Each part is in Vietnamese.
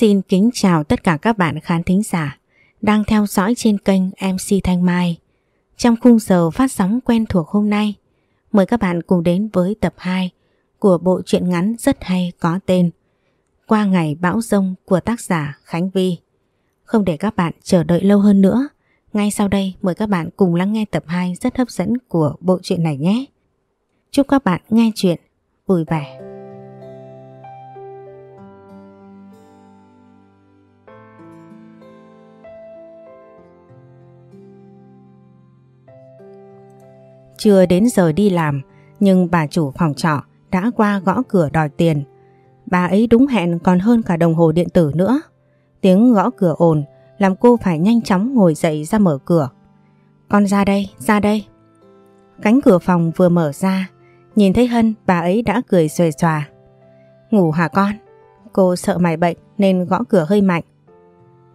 Xin kính chào tất cả các bạn khán thính giả đang theo dõi trên kênh MC Thanh Mai. Trong khung giờ phát sóng quen thuộc hôm nay, mời các bạn cùng đến với tập 2 của bộ truyện ngắn rất hay có tên Qua ngày bão rông của tác giả Khánh Vi. Không để các bạn chờ đợi lâu hơn nữa, ngay sau đây mời các bạn cùng lắng nghe tập 2 rất hấp dẫn của bộ truyện này nhé. Chúc các bạn nghe chuyện vui vẻ. Chưa đến giờ đi làm, nhưng bà chủ phòng trọ đã qua gõ cửa đòi tiền. Bà ấy đúng hẹn còn hơn cả đồng hồ điện tử nữa. Tiếng gõ cửa ồn làm cô phải nhanh chóng ngồi dậy ra mở cửa. Con ra đây, ra đây. Cánh cửa phòng vừa mở ra, nhìn thấy Hân bà ấy đã cười xuề xòa. Ngủ hả con? Cô sợ mày bệnh nên gõ cửa hơi mạnh.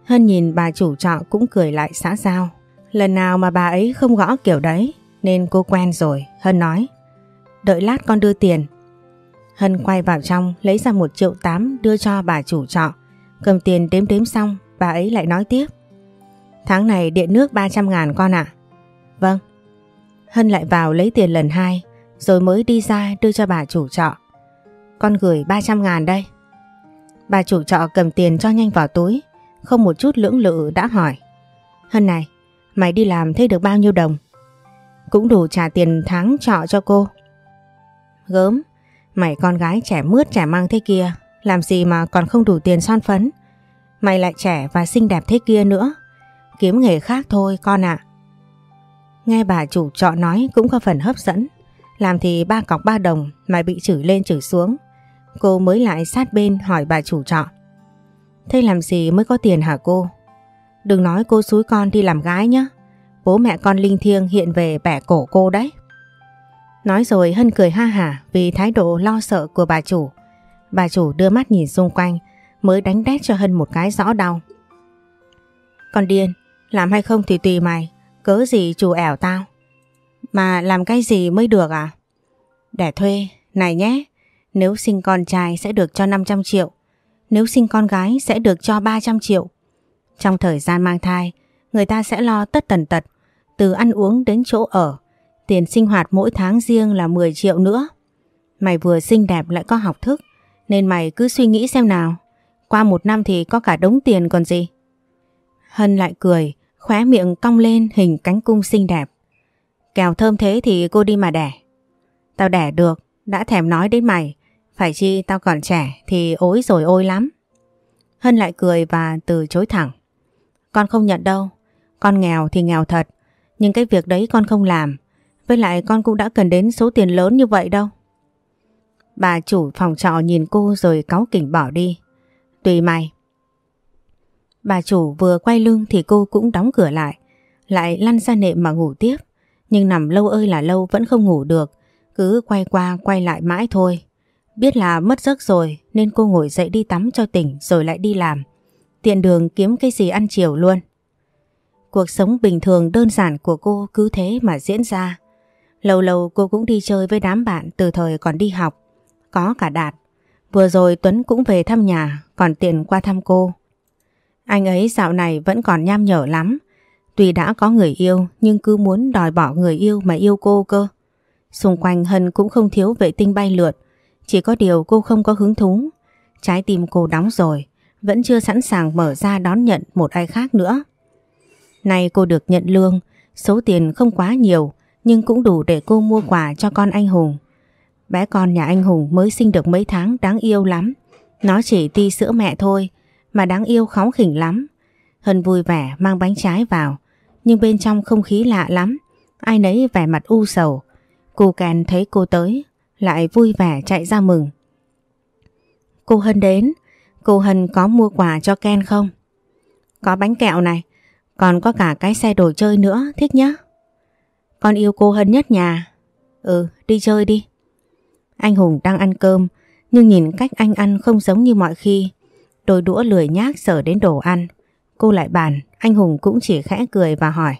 Hân nhìn bà chủ trọ cũng cười lại xã giao. Lần nào mà bà ấy không gõ kiểu đấy nên cô quen rồi, Hân nói. Đợi lát con đưa tiền. Hân quay vào trong lấy ra một triệu tám đưa cho bà chủ trọ. Cầm tiền đếm đếm xong, bà ấy lại nói tiếp. Tháng này điện nước 300 ngàn con ạ. Vâng. Hân lại vào lấy tiền lần hai, rồi mới đi ra đưa cho bà chủ trọ. Con gửi 300 ngàn đây. Bà chủ trọ cầm tiền cho nhanh vào túi, không một chút lưỡng lự đã hỏi. Hân này, mày đi làm thấy được bao nhiêu đồng? Cũng đủ trả tiền tháng trọ cho cô. Gớm, mày con gái trẻ mướt trẻ mang thế kia, làm gì mà còn không đủ tiền son phấn. Mày lại trẻ và xinh đẹp thế kia nữa, kiếm nghề khác thôi con ạ. Nghe bà chủ trọ nói cũng có phần hấp dẫn, làm thì ba cọc ba đồng mày bị chửi lên chửi xuống. Cô mới lại sát bên hỏi bà chủ trọ. Thế làm gì mới có tiền hả cô? Đừng nói cô xúi con đi làm gái nhé. Bố mẹ con linh thiêng hiện về bẻ cổ cô đấy. Nói rồi Hân cười ha hả vì thái độ lo sợ của bà chủ. Bà chủ đưa mắt nhìn xung quanh mới đánh đét cho Hân một cái rõ đau. Con điên, làm hay không thì tùy mày, cớ gì chủ ẻo tao. Mà làm cái gì mới được à? Để thuê, này nhé, nếu sinh con trai sẽ được cho 500 triệu, nếu sinh con gái sẽ được cho 300 triệu. Trong thời gian mang thai, người ta sẽ lo tất tần tật, từ ăn uống đến chỗ ở, tiền sinh hoạt mỗi tháng riêng là 10 triệu nữa. Mày vừa xinh đẹp lại có học thức, nên mày cứ suy nghĩ xem nào. Qua một năm thì có cả đống tiền còn gì. Hân lại cười, khóe miệng cong lên hình cánh cung xinh đẹp. Kèo thơm thế thì cô đi mà đẻ. Tao đẻ được, đã thèm nói đến mày. Phải chi tao còn trẻ thì ối rồi ôi lắm. Hân lại cười và từ chối thẳng. Con không nhận đâu, con nghèo thì nghèo thật, nhưng cái việc đấy con không làm. Với lại con cũng đã cần đến số tiền lớn như vậy đâu. Bà chủ phòng trọ nhìn cô rồi cáu kỉnh bỏ đi. Tùy mày. Bà chủ vừa quay lưng thì cô cũng đóng cửa lại. Lại lăn ra nệm mà ngủ tiếp. Nhưng nằm lâu ơi là lâu vẫn không ngủ được. Cứ quay qua quay lại mãi thôi. Biết là mất giấc rồi nên cô ngồi dậy đi tắm cho tỉnh rồi lại đi làm. Tiện đường kiếm cái gì ăn chiều luôn. Cuộc sống bình thường đơn giản của cô cứ thế mà diễn ra. Lâu lâu cô cũng đi chơi với đám bạn từ thời còn đi học. Có cả Đạt. Vừa rồi Tuấn cũng về thăm nhà, còn tiện qua thăm cô. Anh ấy dạo này vẫn còn nham nhở lắm. Tuy đã có người yêu nhưng cứ muốn đòi bỏ người yêu mà yêu cô cơ. Xung quanh Hân cũng không thiếu vệ tinh bay lượt. Chỉ có điều cô không có hứng thú. Trái tim cô đóng rồi, vẫn chưa sẵn sàng mở ra đón nhận một ai khác nữa. Nay cô được nhận lương, số tiền không quá nhiều nhưng cũng đủ để cô mua quà cho con anh Hùng. Bé con nhà anh Hùng mới sinh được mấy tháng đáng yêu lắm. Nó chỉ ti sữa mẹ thôi mà đáng yêu kháu khỉnh lắm. Hân vui vẻ mang bánh trái vào nhưng bên trong không khí lạ lắm. Ai nấy vẻ mặt u sầu. Cô Ken thấy cô tới lại vui vẻ chạy ra mừng. Cô Hân đến. Cô Hân có mua quà cho Ken không? Có bánh kẹo này. Còn có cả cái xe đồ chơi nữa, thích nhá. Con yêu cô Hân nhất nhà. Ừ, đi chơi đi. Anh Hùng đang ăn cơm, nhưng nhìn cách anh ăn không giống như mọi khi. Đôi đũa lười nhác sở đến đồ ăn. Cô lại bàn, anh Hùng cũng chỉ khẽ cười và hỏi.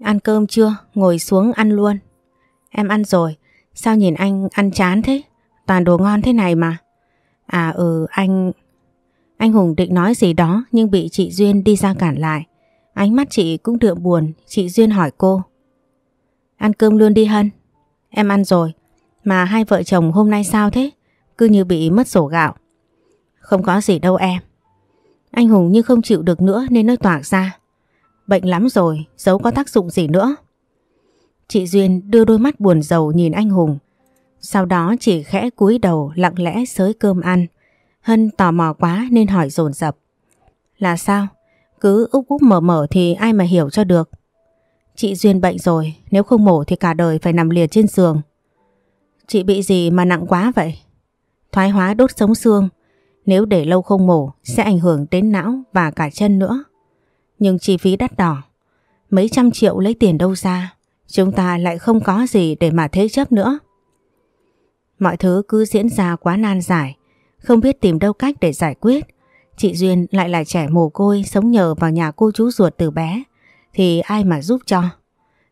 Ăn cơm chưa? Ngồi xuống ăn luôn. Em ăn rồi. Sao nhìn anh ăn chán thế? Toàn đồ ngon thế này mà. À ừ, anh... Anh Hùng định nói gì đó nhưng bị chị Duyên đi ra cản lại. Ánh mắt chị cũng đượm buồn, chị Duyên hỏi cô. Ăn cơm luôn đi Hân. Em ăn rồi, mà hai vợ chồng hôm nay sao thế? Cứ như bị mất sổ gạo. Không có gì đâu em. Anh Hùng như không chịu được nữa nên nói toạc ra. Bệnh lắm rồi, giấu có tác dụng gì nữa. Chị Duyên đưa đôi mắt buồn rầu nhìn anh Hùng. Sau đó chỉ khẽ cúi đầu lặng lẽ sới cơm ăn. Hân tò mò quá nên hỏi dồn dập Là sao? Cứ úp úp mở mở thì ai mà hiểu cho được. Chị Duyên bệnh rồi, nếu không mổ thì cả đời phải nằm liệt trên giường. Chị bị gì mà nặng quá vậy? Thoái hóa đốt sống xương, nếu để lâu không mổ sẽ ảnh hưởng đến não và cả chân nữa. Nhưng chi phí đắt đỏ, mấy trăm triệu lấy tiền đâu ra, chúng ta lại không có gì để mà thế chấp nữa. Mọi thứ cứ diễn ra quá nan giải, không biết tìm đâu cách để giải quyết. Chị Duyên lại là trẻ mồ côi sống nhờ vào nhà cô chú ruột từ bé, thì ai mà giúp cho?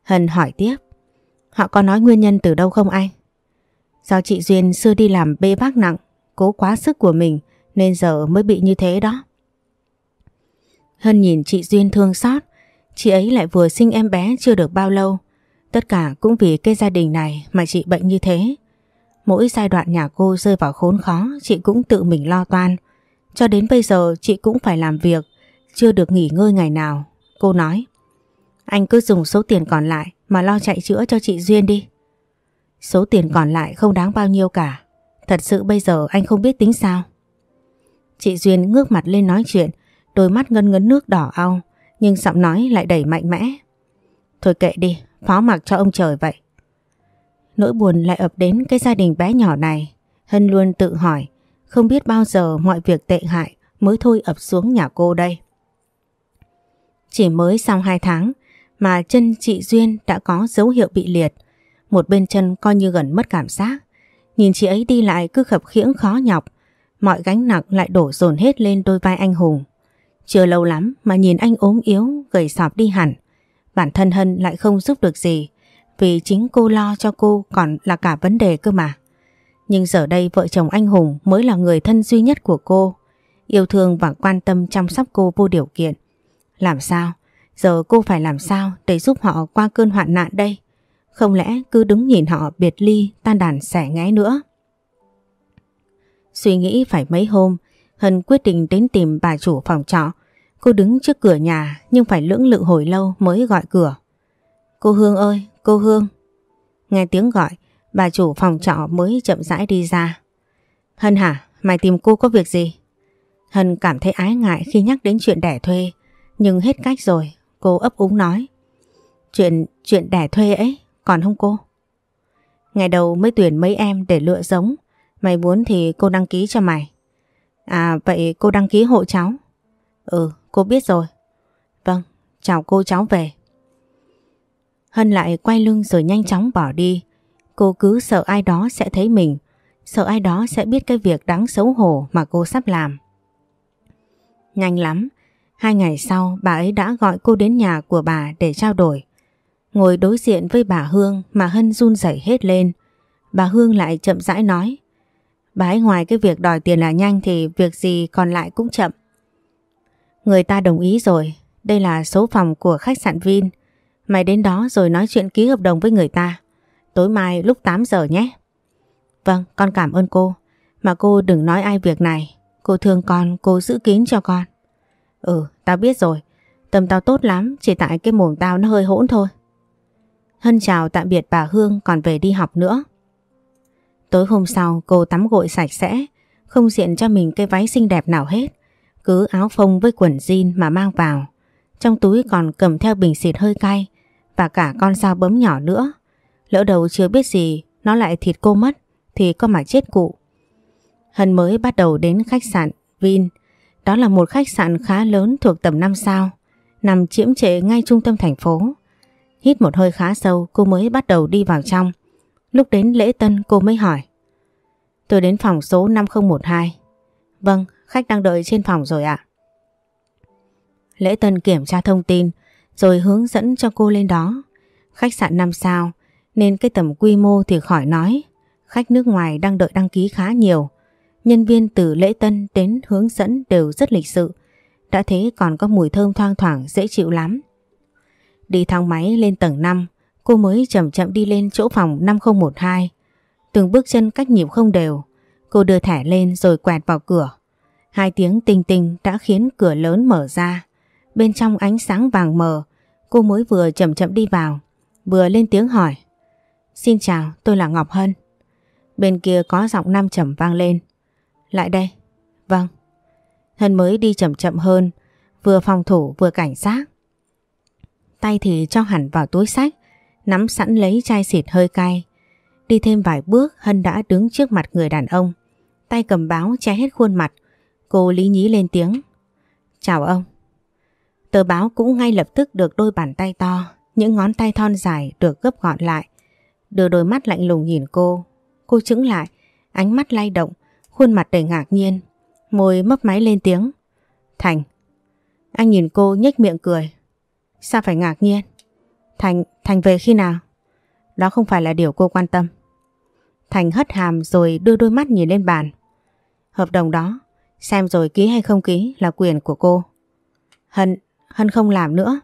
Hân hỏi tiếp, họ có nói nguyên nhân từ đâu không anh? Do chị Duyên xưa đi làm bê bác nặng, cố quá sức của mình nên giờ mới bị như thế đó. Hân nhìn chị Duyên thương xót, chị ấy lại vừa sinh em bé chưa được bao lâu. Tất cả cũng vì cái gia đình này mà chị bệnh như thế. Mỗi giai đoạn nhà cô rơi vào khốn khó chị cũng tự mình lo toan. Cho đến bây giờ chị cũng phải làm việc, chưa được nghỉ ngơi ngày nào. Cô nói, anh cứ dùng số tiền còn lại mà lo chạy chữa cho chị Duyên đi. Số tiền còn lại không đáng bao nhiêu cả. Thật sự bây giờ anh không biết tính sao. Chị Duyên ngước mặt lên nói chuyện, đôi mắt ngân ngấn nước đỏ ao nhưng giọng nói lại đầy mạnh mẽ. Thôi kệ đi, phó mặc cho ông trời vậy. Nỗi buồn lại ập đến cái gia đình bé nhỏ này. Hân luôn tự hỏi, không biết bao giờ mọi việc tệ hại mới thôi ập xuống nhà cô đây. Chỉ mới sau 2 tháng mà chân chị Duyên đã có dấu hiệu bị liệt. Một bên chân coi như gần mất cảm giác. Nhìn chị ấy đi lại cứ khập khiễng khó nhọc. Mọi gánh nặng lại đổ dồn hết lên đôi vai anh Hùng. Chưa lâu lắm mà nhìn anh ốm yếu, gầy sọp đi hẳn. Bản thân Hân lại không giúp được gì. Vì chính cô lo cho cô còn là cả vấn đề cơ mà. Nhưng giờ đây vợ chồng anh Hùng mới là người thân duy nhất của cô. Yêu thương và quan tâm chăm sóc cô vô điều kiện. Làm sao? Giờ cô phải làm sao để giúp họ qua cơn hoạn nạn đây? Không lẽ cứ đứng nhìn họ biệt ly tan đàn xẻ ngái nữa? Suy nghĩ phải mấy hôm, Hân quyết định đến tìm bà chủ phòng trọ. Cô đứng trước cửa nhà nhưng phải lưỡng lự hồi lâu mới gọi cửa. Cô Hương ơi, cô Hương. Nghe tiếng gọi, bà chủ phòng trọ mới chậm rãi đi ra. Hân hả, mày tìm cô có việc gì? Hân cảm thấy ái ngại khi nhắc đến chuyện đẻ thuê, nhưng hết cách rồi, cô ấp úng nói. Chuyện, chuyện đẻ thuê ấy, còn không cô? Ngày đầu mới tuyển mấy em để lựa giống, mày muốn thì cô đăng ký cho mày. À vậy cô đăng ký hộ cháu? Ừ, cô biết rồi. Vâng, chào cô cháu về. Hân lại quay lưng rồi nhanh chóng bỏ đi. Cô cứ sợ ai đó sẽ thấy mình, sợ ai đó sẽ biết cái việc đáng xấu hổ mà cô sắp làm. Nhanh lắm, hai ngày sau bà ấy đã gọi cô đến nhà của bà để trao đổi. Ngồi đối diện với bà Hương mà Hân run rẩy hết lên. Bà Hương lại chậm rãi nói. Bà ấy ngoài cái việc đòi tiền là nhanh thì việc gì còn lại cũng chậm. Người ta đồng ý rồi, đây là số phòng của khách sạn Vin. Mày đến đó rồi nói chuyện ký hợp đồng với người ta. Tối mai lúc 8 giờ nhé. Vâng, con cảm ơn cô. Mà cô đừng nói ai việc này. Cô thương con, cô giữ kín cho con. Ừ, tao biết rồi. Tâm tao tốt lắm, chỉ tại cái mồm tao nó hơi hỗn thôi. Hân chào tạm biệt bà Hương còn về đi học nữa. Tối hôm sau cô tắm gội sạch sẽ, không diện cho mình cái váy xinh đẹp nào hết. Cứ áo phông với quần jean mà mang vào. Trong túi còn cầm theo bình xịt hơi cay và cả con dao bấm nhỏ nữa. Lỡ đầu chưa biết gì nó lại thịt cô mất thì có mà chết cụ. Hân mới bắt đầu đến khách sạn Vin. Đó là một khách sạn khá lớn thuộc tầm 5 sao, nằm chiếm trệ ngay trung tâm thành phố. Hít một hơi khá sâu cô mới bắt đầu đi vào trong. Lúc đến lễ tân cô mới hỏi. Tôi đến phòng số 5012. Vâng, khách đang đợi trên phòng rồi ạ. Lễ tân kiểm tra thông tin rồi hướng dẫn cho cô lên đó. Khách sạn 5 sao nên cái tầm quy mô thì khỏi nói. Khách nước ngoài đang đợi đăng ký khá nhiều. Nhân viên từ lễ tân đến hướng dẫn đều rất lịch sự. Đã thế còn có mùi thơm thoang thoảng dễ chịu lắm. Đi thang máy lên tầng 5, cô mới chậm chậm đi lên chỗ phòng 5012. Từng bước chân cách nhịp không đều. Cô đưa thẻ lên rồi quẹt vào cửa. Hai tiếng tinh tinh đã khiến cửa lớn mở ra. Bên trong ánh sáng vàng mờ, cô mới vừa chậm chậm đi vào, vừa lên tiếng hỏi. Xin chào, tôi là Ngọc Hân. Bên kia có giọng nam trầm vang lên. Lại đây. Vâng. Hân mới đi chậm chậm hơn, vừa phòng thủ vừa cảnh giác. Tay thì cho hẳn vào túi sách, nắm sẵn lấy chai xịt hơi cay. Đi thêm vài bước Hân đã đứng trước mặt người đàn ông. Tay cầm báo che hết khuôn mặt. Cô lý nhí lên tiếng. Chào ông. Tờ báo cũng ngay lập tức được đôi bàn tay to, những ngón tay thon dài được gấp gọn lại. Đưa đôi mắt lạnh lùng nhìn cô. Cô chững lại, ánh mắt lay động, khuôn mặt đầy ngạc nhiên. Môi mấp máy lên tiếng. Thành. Anh nhìn cô nhếch miệng cười. Sao phải ngạc nhiên? Thành, Thành về khi nào? Đó không phải là điều cô quan tâm. Thành hất hàm rồi đưa đôi mắt nhìn lên bàn. Hợp đồng đó, xem rồi ký hay không ký là quyền của cô. Hân, Hân không làm nữa.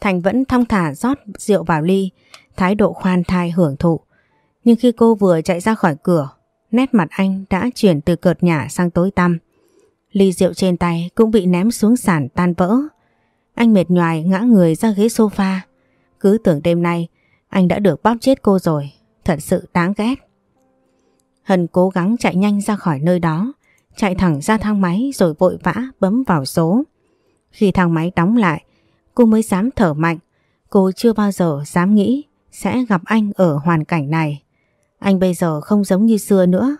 Thành vẫn thong thả rót rượu vào ly, thái độ khoan thai hưởng thụ. Nhưng khi cô vừa chạy ra khỏi cửa, nét mặt anh đã chuyển từ cợt nhả sang tối tăm. Ly rượu trên tay cũng bị ném xuống sàn tan vỡ. Anh mệt nhoài ngã người ra ghế sofa. Cứ tưởng đêm nay anh đã được bóp chết cô rồi. Thật sự đáng ghét. Hân cố gắng chạy nhanh ra khỏi nơi đó. Chạy thẳng ra thang máy rồi vội vã bấm vào số. Khi thang máy đóng lại, cô mới dám thở mạnh. Cô chưa bao giờ dám nghĩ sẽ gặp anh ở hoàn cảnh này. Anh bây giờ không giống như xưa nữa.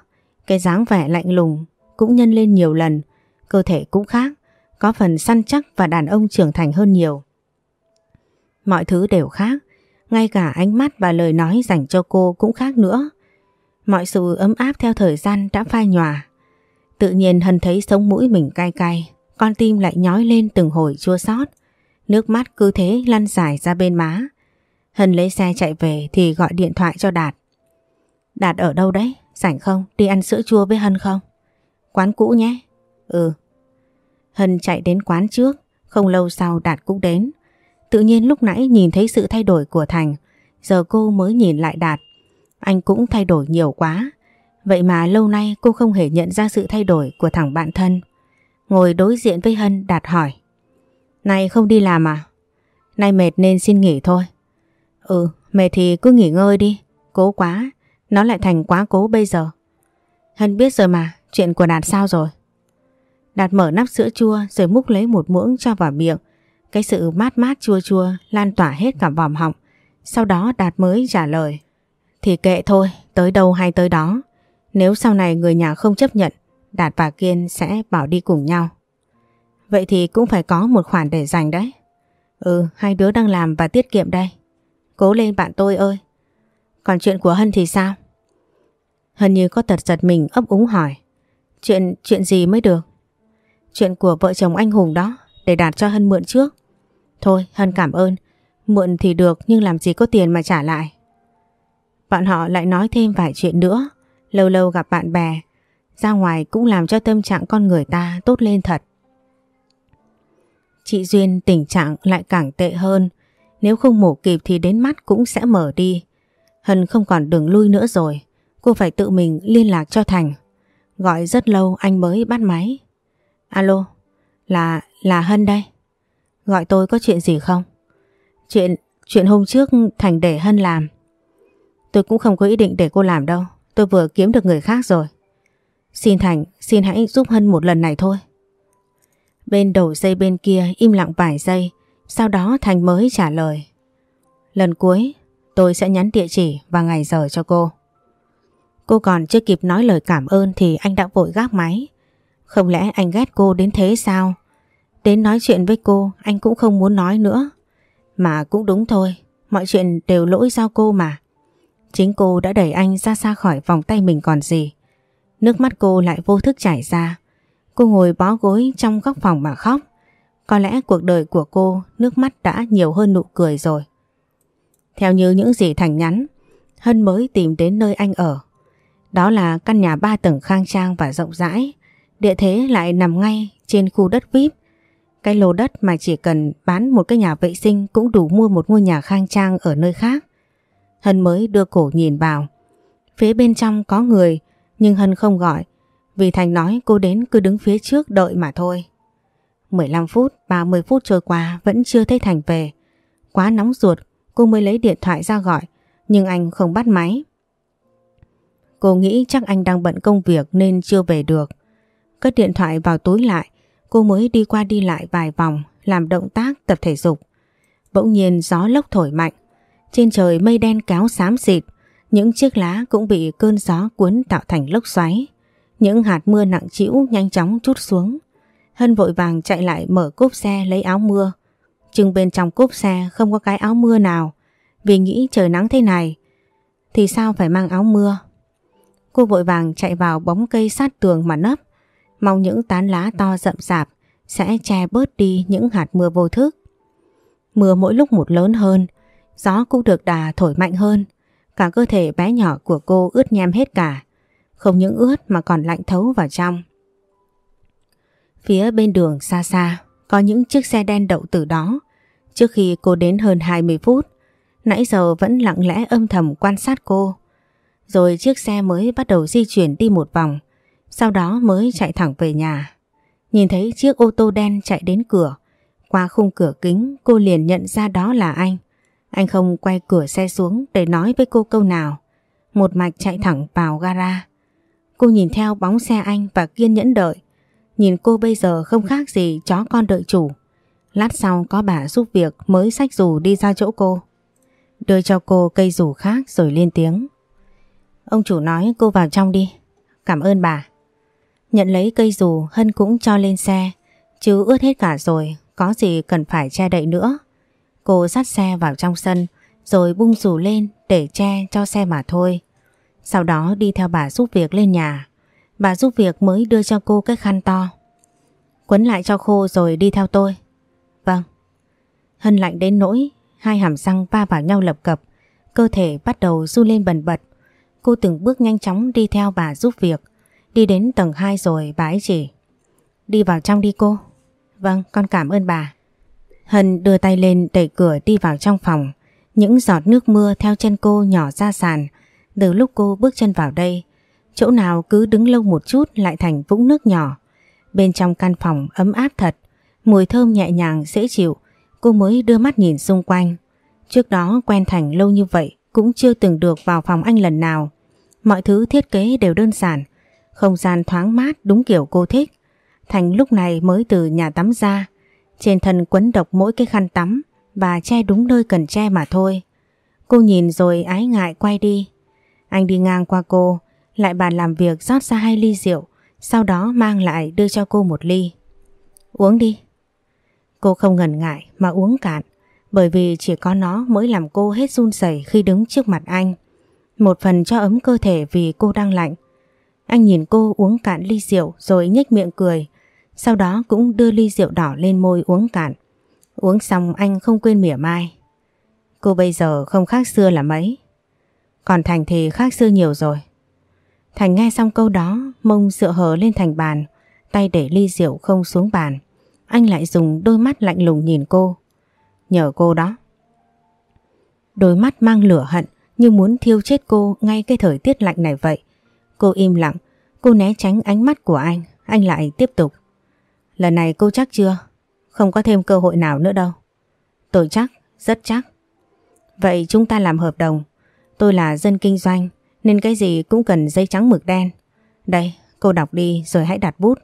Cái dáng vẻ lạnh lùng cũng nhân lên nhiều lần. Cơ thể cũng khác, có phần săn chắc và đàn ông trưởng thành hơn nhiều. Mọi thứ đều khác, ngay cả ánh mắt và lời nói dành cho cô cũng khác nữa. Mọi sự ấm áp theo thời gian đã phai nhòa. Tự nhiên Hân thấy sống mũi mình cay cay, con tim lại nhói lên từng hồi chua xót. Nước mắt cứ thế lăn dài ra bên má. Hân lấy xe chạy về thì gọi điện thoại cho Đạt. Đạt ở đâu đấy? Rảnh không? Đi ăn sữa chua với Hân không? Quán cũ nhé. Ừ. Hân chạy đến quán trước, không lâu sau Đạt cũng đến. Tự nhiên lúc nãy nhìn thấy sự thay đổi của Thành, giờ cô mới nhìn lại Đạt. Anh cũng thay đổi nhiều quá. Vậy mà lâu nay cô không hề nhận ra sự thay đổi của thằng bạn thân. Ngồi đối diện với Hân Đạt hỏi. Này không đi làm à? Nay mệt nên xin nghỉ thôi. Ừ, mệt thì cứ nghỉ ngơi đi. Cố quá, nó lại thành quá cố bây giờ. Hân biết rồi mà, chuyện của Đạt sao rồi? Đạt mở nắp sữa chua rồi múc lấy một muỗng cho vào miệng. Cái sự mát mát chua chua lan tỏa hết cả vòng họng. Sau đó Đạt mới trả lời. Thì kệ thôi, tới đâu hay tới đó. Nếu sau này người nhà không chấp nhận, Đạt và Kiên sẽ bảo đi cùng nhau. Vậy thì cũng phải có một khoản để dành đấy. Ừ, hai đứa đang làm và tiết kiệm đây. Cố lên bạn tôi ơi. Còn chuyện của Hân thì sao? Hân như có tật giật mình ấp úng hỏi. Chuyện, chuyện gì mới được? Chuyện của vợ chồng anh Hùng đó, để đạt cho Hân mượn trước. Thôi, Hân cảm ơn. Mượn thì được nhưng làm gì có tiền mà trả lại. Bọn họ lại nói thêm vài chuyện nữa. Lâu lâu gặp bạn bè, ra ngoài cũng làm cho tâm trạng con người ta tốt lên thật. Chị Duyên tình trạng lại càng tệ hơn. Nếu không mổ kịp thì đến mắt cũng sẽ mở đi. Hân không còn đường lui nữa rồi. Cô phải tự mình liên lạc cho Thành. Gọi rất lâu anh mới bắt máy. Alo, là, là Hân đây. Gọi tôi có chuyện gì không? Chuyện, chuyện hôm trước Thành để Hân làm. Tôi cũng không có ý định để cô làm đâu. Tôi vừa kiếm được người khác rồi. Xin Thành, xin hãy giúp Hân một lần này thôi. Bên đầu dây bên kia im lặng vài giây, sau đó Thành mới trả lời. Lần cuối, tôi sẽ nhắn địa chỉ và ngày giờ cho cô. Cô còn chưa kịp nói lời cảm ơn thì anh đã vội gác máy. Không lẽ anh ghét cô đến thế sao? Đến nói chuyện với cô anh cũng không muốn nói nữa. Mà cũng đúng thôi, mọi chuyện đều lỗi do cô mà. Chính cô đã đẩy anh ra xa khỏi vòng tay mình còn gì. Nước mắt cô lại vô thức chảy ra. Cô ngồi bó gối trong góc phòng mà khóc. Có lẽ cuộc đời của cô nước mắt đã nhiều hơn nụ cười rồi. Theo như những gì Thành nhắn, Hân mới tìm đến nơi anh ở. Đó là căn nhà ba tầng khang trang và rộng rãi, địa thế lại nằm ngay trên khu đất VIP. Cái lô đất mà chỉ cần bán một cái nhà vệ sinh cũng đủ mua một ngôi nhà khang trang ở nơi khác. Hân mới đưa cổ nhìn vào. Phía bên trong có người nhưng Hân không gọi vì Thành nói cô đến cứ đứng phía trước đợi mà thôi. 15 phút, 30 phút trôi qua vẫn chưa thấy Thành về. Quá nóng ruột, cô mới lấy điện thoại ra gọi, nhưng anh không bắt máy. Cô nghĩ chắc anh đang bận công việc nên chưa về được. Cất điện thoại vào túi lại, cô mới đi qua đi lại vài vòng, làm động tác tập thể dục. Bỗng nhiên gió lốc thổi mạnh, trên trời mây đen kéo xám xịt, những chiếc lá cũng bị cơn gió cuốn tạo thành lốc xoáy. Những hạt mưa nặng trĩu nhanh chóng chút xuống. Hân vội vàng chạy lại mở cốp xe lấy áo mưa. Chừng bên trong cốp xe không có cái áo mưa nào. Vì nghĩ trời nắng thế này thì sao phải mang áo mưa. Cô vội vàng chạy vào bóng cây sát tường mà nấp. Mong những tán lá to rậm rạp sẽ che bớt đi những hạt mưa vô thức. Mưa mỗi lúc một lớn hơn, gió cũng được đà thổi mạnh hơn. Cả cơ thể bé nhỏ của cô ướt nhem hết cả. Không những ướt mà còn lạnh thấu vào trong. Phía bên đường xa xa có những chiếc xe đen đậu từ đó. Trước khi cô đến hơn 20 phút, nãy giờ vẫn lặng lẽ âm thầm quan sát cô. Rồi chiếc xe mới bắt đầu di chuyển đi một vòng, sau đó mới chạy thẳng về nhà. Nhìn thấy chiếc ô tô đen chạy đến cửa, qua khung cửa kính cô liền nhận ra đó là anh. Anh không quay cửa xe xuống để nói với cô câu nào. Một mạch chạy thẳng vào gara. Cô nhìn theo bóng xe anh và kiên nhẫn đợi. Nhìn cô bây giờ không khác gì chó con đợi chủ. Lát sau có bà giúp việc mới xách dù đi ra chỗ cô. Đưa cho cô cây dù khác rồi lên tiếng. Ông chủ nói cô vào trong đi. Cảm ơn bà. Nhận lấy cây dù Hân cũng cho lên xe. Chứ ướt hết cả rồi, có gì cần phải che đậy nữa. Cô dắt xe vào trong sân rồi bung dù lên để che cho xe mà thôi. Sau đó đi theo bà giúp việc lên nhà. Bà giúp việc mới đưa cho cô cái khăn to. Quấn lại cho khô rồi đi theo tôi. Vâng. Hân lạnh đến nỗi, hai hàm răng va vào nhau lập cập, cơ thể bắt đầu du lên bần bật. Cô từng bước nhanh chóng đi theo bà giúp việc. Đi đến tầng 2 rồi bà ấy chỉ. Đi vào trong đi cô. Vâng, con cảm ơn bà. Hân đưa tay lên đẩy cửa đi vào trong phòng. Những giọt nước mưa theo chân cô nhỏ ra sàn. Từ lúc cô bước chân vào đây, chỗ nào cứ đứng lâu một chút lại thành vũng nước nhỏ. Bên trong căn phòng ấm áp thật, mùi thơm nhẹ nhàng dễ chịu, cô mới đưa mắt nhìn xung quanh. Trước đó quen Thành lâu như vậy cũng chưa từng được vào phòng anh lần nào. Mọi thứ thiết kế đều đơn giản, không gian thoáng mát đúng kiểu cô thích. Thành lúc này mới từ nhà tắm ra, trên thân quấn độc mỗi cái khăn tắm và che đúng nơi cần che mà thôi. Cô nhìn rồi ái ngại quay đi. Anh đi ngang qua cô, lại bàn làm việc rót ra hai ly rượu, sau đó mang lại đưa cho cô một ly. Uống đi. Cô không ngần ngại mà uống cạn, bởi vì chỉ có nó mới làm cô hết run rẩy khi đứng trước mặt anh. Một phần cho ấm cơ thể vì cô đang lạnh. Anh nhìn cô uống cạn ly rượu rồi nhếch miệng cười, sau đó cũng đưa ly rượu đỏ lên môi uống cạn. Uống xong anh không quên mỉa mai. Cô bây giờ không khác xưa là mấy. Còn Thành thì khác xưa nhiều rồi. Thành nghe xong câu đó, mông dựa hờ lên thành bàn, tay để ly rượu không xuống bàn. Anh lại dùng đôi mắt lạnh lùng nhìn cô. Nhờ cô đó. Đôi mắt mang lửa hận như muốn thiêu chết cô ngay cái thời tiết lạnh này vậy. Cô im lặng, cô né tránh ánh mắt của anh, anh lại tiếp tục. Lần này cô chắc chưa? Không có thêm cơ hội nào nữa đâu. Tôi chắc, rất chắc. Vậy chúng ta làm hợp đồng. Tôi là dân kinh doanh nên cái gì cũng cần giấy trắng mực đen. Đây, cô đọc đi rồi hãy đặt bút.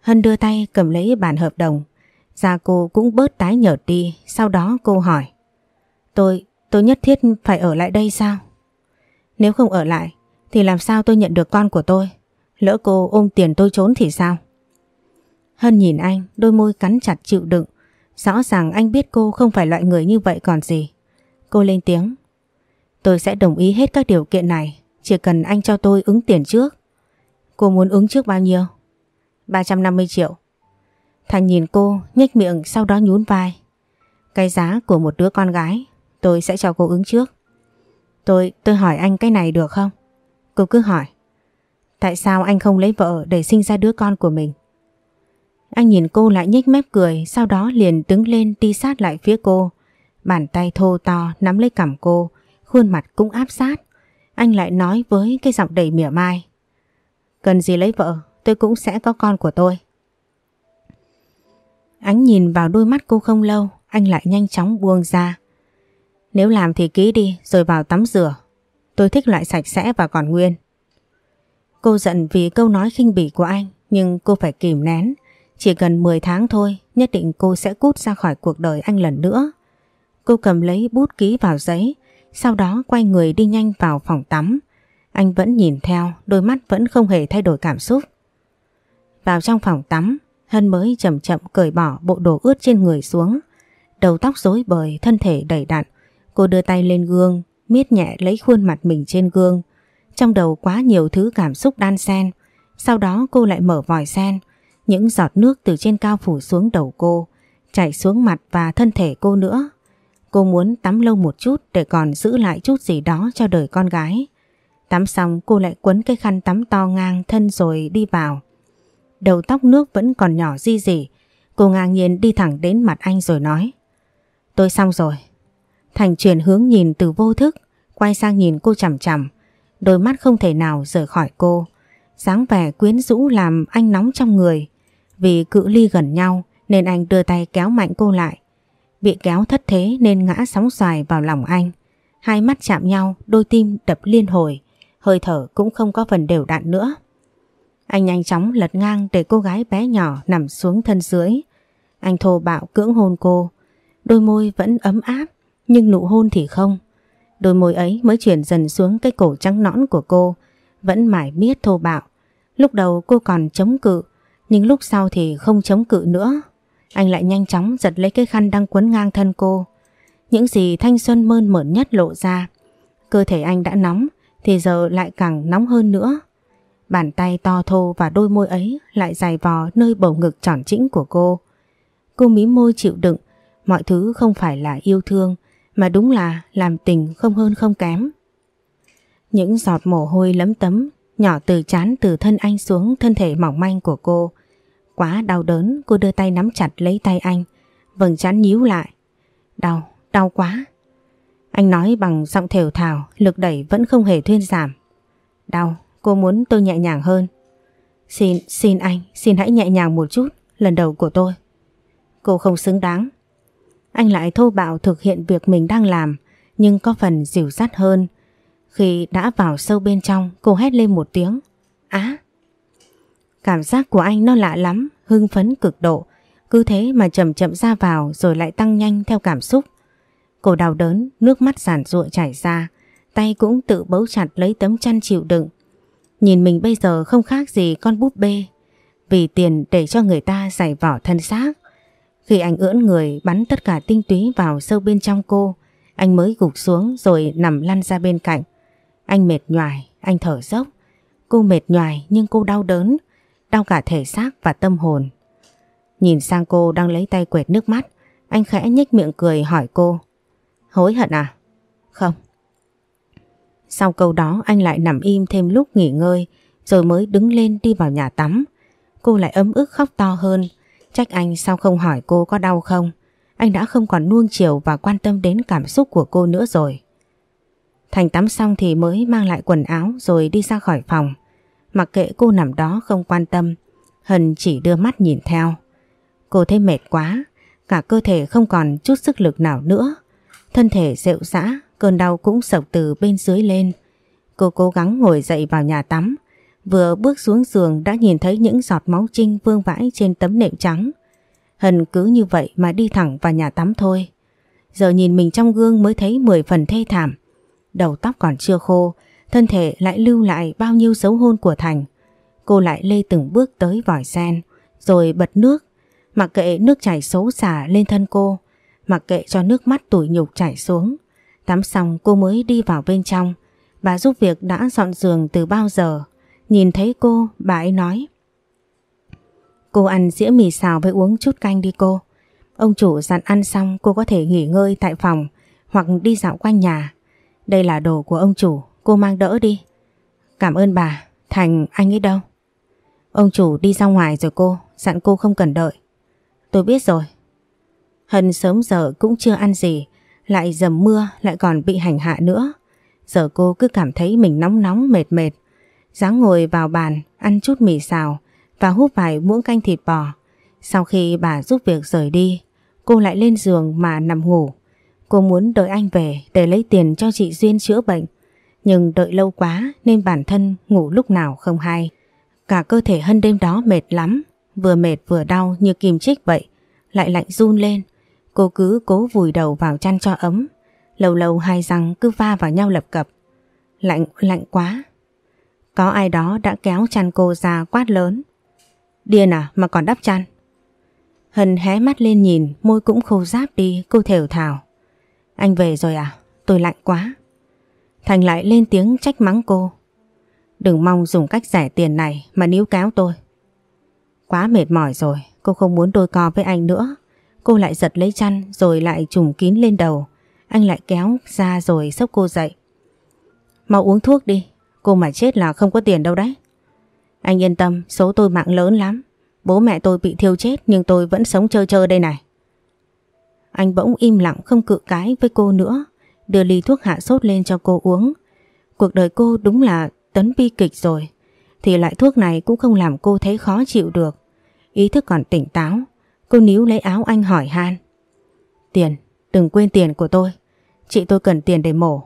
Hân đưa tay cầm lấy bản hợp đồng. Da cô cũng bớt tái nhợt đi, sau đó cô hỏi. Tôi, tôi nhất thiết phải ở lại đây sao? Nếu không ở lại, thì làm sao tôi nhận được con của tôi? Lỡ cô ôm tiền tôi trốn thì sao? Hân nhìn anh, đôi môi cắn chặt chịu đựng. Rõ ràng anh biết cô không phải loại người như vậy còn gì. Cô lên tiếng. Tôi sẽ đồng ý hết các điều kiện này, chỉ cần anh cho tôi ứng tiền trước. Cô muốn ứng trước bao nhiêu? 350 triệu. Thành nhìn cô, nhếch miệng sau đó nhún vai. Cái giá của một đứa con gái, tôi sẽ cho cô ứng trước. Tôi, tôi hỏi anh cái này được không? Cô cứ hỏi. Tại sao anh không lấy vợ để sinh ra đứa con của mình? Anh nhìn cô lại nhếch mép cười, sau đó liền đứng lên đi sát lại phía cô. Bàn tay thô to nắm lấy cằm cô, khuôn mặt cũng áp sát. Anh lại nói với cái giọng đầy mỉa mai. Cần gì lấy vợ, tôi cũng sẽ có con của tôi. Ánh nhìn vào đôi mắt cô không lâu, anh lại nhanh chóng buông ra. Nếu làm thì ký đi rồi vào tắm rửa. Tôi thích loại sạch sẽ và còn nguyên. Cô giận vì câu nói khinh bỉ của anh nhưng cô phải kìm nén. Chỉ cần 10 tháng thôi nhất định cô sẽ cút ra khỏi cuộc đời anh lần nữa. Cô cầm lấy bút ký vào giấy sau đó quay người đi nhanh vào phòng tắm. Anh vẫn nhìn theo đôi mắt vẫn không hề thay đổi cảm xúc. Vào trong phòng tắm Hân mới chậm chậm cởi bỏ bộ đồ ướt trên người xuống. Đầu tóc rối bời, thân thể đầy đặn. Cô đưa tay lên gương, miết nhẹ lấy khuôn mặt mình trên gương. Trong đầu quá nhiều thứ cảm xúc đan xen. Sau đó cô lại mở vòi sen. Những giọt nước từ trên cao phủ xuống đầu cô, chảy xuống mặt và thân thể cô nữa. Cô muốn tắm lâu một chút để còn giữ lại chút gì đó cho đời con gái. Tắm xong cô lại quấn cái khăn tắm to ngang thân rồi đi vào. Đầu tóc nước vẫn còn nhỏ di dỉ. Cô ngang nhiên đi thẳng đến mặt anh rồi nói. Tôi xong rồi. Thành chuyển hướng nhìn từ vô thức, quay sang nhìn cô chằm chằm. Đôi mắt không thể nào rời khỏi cô. dáng vẻ quyến rũ làm anh nóng trong người. Vì cự ly gần nhau nên anh đưa tay kéo mạnh cô lại. Bị kéo thất thế nên ngã sóng xoài vào lòng anh. Hai mắt chạm nhau, đôi tim đập liên hồi. Hơi thở cũng không có phần đều đặn nữa. Anh nhanh chóng lật ngang để cô gái bé nhỏ nằm xuống thân dưới. Anh thô bạo cưỡng hôn cô. Đôi môi vẫn ấm áp, nhưng nụ hôn thì không. Đôi môi ấy mới chuyển dần xuống cái cổ trắng nõn của cô, vẫn mải miết thô bạo. Lúc đầu cô còn chống cự, nhưng lúc sau thì không chống cự nữa. Anh lại nhanh chóng giật lấy cái khăn đang quấn ngang thân cô. Những gì thanh xuân mơn mởn nhất lộ ra. Cơ thể anh đã nóng, thì giờ lại càng nóng hơn nữa. Bàn tay to thô và đôi môi ấy lại dài vò nơi bầu ngực tròn trĩnh của cô. Cô mí môi chịu đựng, mọi thứ không phải là yêu thương, mà đúng là làm tình không hơn không kém. Những giọt mồ hôi lấm tấm, nhỏ từ chán từ thân anh xuống thân thể mỏng manh của cô. Quá đau đớn, cô đưa tay nắm chặt lấy tay anh, vầng chán nhíu lại. Đau, đau quá. Anh nói bằng giọng thều thào, lực đẩy vẫn không hề thuyên giảm. Đau, Cô muốn tôi nhẹ nhàng hơn. Xin, xin anh, xin hãy nhẹ nhàng một chút, lần đầu của tôi. Cô không xứng đáng. Anh lại thô bạo thực hiện việc mình đang làm, nhưng có phần dịu dắt hơn. Khi đã vào sâu bên trong, cô hét lên một tiếng. Á! Cảm giác của anh nó lạ lắm, hưng phấn cực độ. Cứ thế mà chậm chậm ra vào rồi lại tăng nhanh theo cảm xúc. Cô đau đớn, nước mắt giản ruộng chảy ra, tay cũng tự bấu chặt lấy tấm chăn chịu đựng. Nhìn mình bây giờ không khác gì con búp bê Vì tiền để cho người ta giải vỏ thân xác Khi anh ưỡn người bắn tất cả tinh túy vào sâu bên trong cô Anh mới gục xuống rồi nằm lăn ra bên cạnh Anh mệt nhoài, anh thở dốc Cô mệt nhoài nhưng cô đau đớn Đau cả thể xác và tâm hồn Nhìn sang cô đang lấy tay quẹt nước mắt, Anh khẽ nhếch miệng cười hỏi cô, Hối hận à? Không sau câu đó, anh lại nằm im thêm lúc nghỉ ngơi, rồi mới đứng lên đi vào nhà tắm. Cô lại ấm ức khóc to hơn. Trách anh sao không hỏi cô có đau không? Anh đã không còn nuông chiều và quan tâm đến cảm xúc của cô nữa rồi. Thành tắm xong thì mới mang lại quần áo rồi đi ra khỏi phòng. Mặc kệ cô nằm đó không quan tâm, Hân chỉ đưa mắt nhìn theo. Cô thấy mệt quá, cả cơ thể không còn chút sức lực nào nữa. Thân thể rệu rã Cơn đau cũng sộc từ bên dưới lên. Cô cố gắng ngồi dậy vào nhà tắm. Vừa bước xuống giường đã nhìn thấy những giọt máu trinh vương vãi trên tấm nệm trắng. Hân cứ như vậy mà đi thẳng vào nhà tắm thôi. Giờ nhìn mình trong gương mới thấy 10 phần thê thảm. Đầu tóc còn chưa khô, thân thể lại lưu lại bao nhiêu dấu hôn của Thành. Cô lại lê từng bước tới vòi sen, rồi bật nước. Mặc kệ nước chảy xấu xả lên thân cô, mặc kệ cho nước mắt tủi nhục chảy xuống. Tắm xong cô mới đi vào bên trong. Bà giúp việc đã dọn giường từ bao giờ. Nhìn thấy cô, bà ấy nói. Cô ăn dĩa mì xào với uống chút canh đi cô. Ông chủ dặn ăn xong cô có thể nghỉ ngơi tại phòng hoặc đi dạo quanh nhà. Đây là đồ của ông chủ, cô mang đỡ đi. Cảm ơn bà, Thành anh ấy đâu? Ông chủ đi ra ngoài rồi cô, dặn cô không cần đợi. Tôi biết rồi. Hân sớm giờ cũng chưa ăn gì, lại dầm mưa lại còn bị hành hạ nữa. Giờ cô cứ cảm thấy mình nóng nóng mệt mệt. dáng ngồi vào bàn ăn chút mì xào và hút vài muỗng canh thịt bò. Sau khi bà giúp việc rời đi, cô lại lên giường mà nằm ngủ. Cô muốn đợi anh về để lấy tiền cho chị Duyên chữa bệnh. Nhưng đợi lâu quá nên bản thân ngủ lúc nào không hay. Cả cơ thể Hân đêm đó mệt lắm, vừa mệt vừa đau như kim chích vậy, lại lạnh run lên. Cô cứ cố vùi đầu vào chăn cho ấm, lâu lâu hai răng cứ va vào nhau lập cập. Lạnh, lạnh quá. Có ai đó đã kéo chăn cô ra quát lớn. Điên à mà còn đắp chăn. Hân hé mắt lên nhìn, môi cũng khô ráp đi, cô thều thào. Anh về rồi à? Tôi lạnh quá. Thành lại lên tiếng trách mắng cô. Đừng mong dùng cách rẻ tiền này mà níu kéo tôi. Quá mệt mỏi rồi, cô không muốn đôi co với anh nữa. Cô lại giật lấy chăn rồi lại trùng kín lên đầu. Anh lại kéo ra rồi sốc cô dậy. Mau uống thuốc đi, cô mà chết là không có tiền đâu đấy. Anh yên tâm, số tôi mạng lớn lắm. Bố mẹ tôi bị thiêu chết nhưng tôi vẫn sống chơi chơi đây này. Anh bỗng im lặng không cự cái với cô nữa, đưa ly thuốc hạ sốt lên cho cô uống. Cuộc đời cô đúng là tấn bi kịch rồi, thì loại thuốc này cũng không làm cô thấy khó chịu được. Ý thức còn tỉnh táo, cô níu lấy áo anh hỏi han. Tiền, đừng quên tiền của tôi, chị tôi cần tiền để mổ.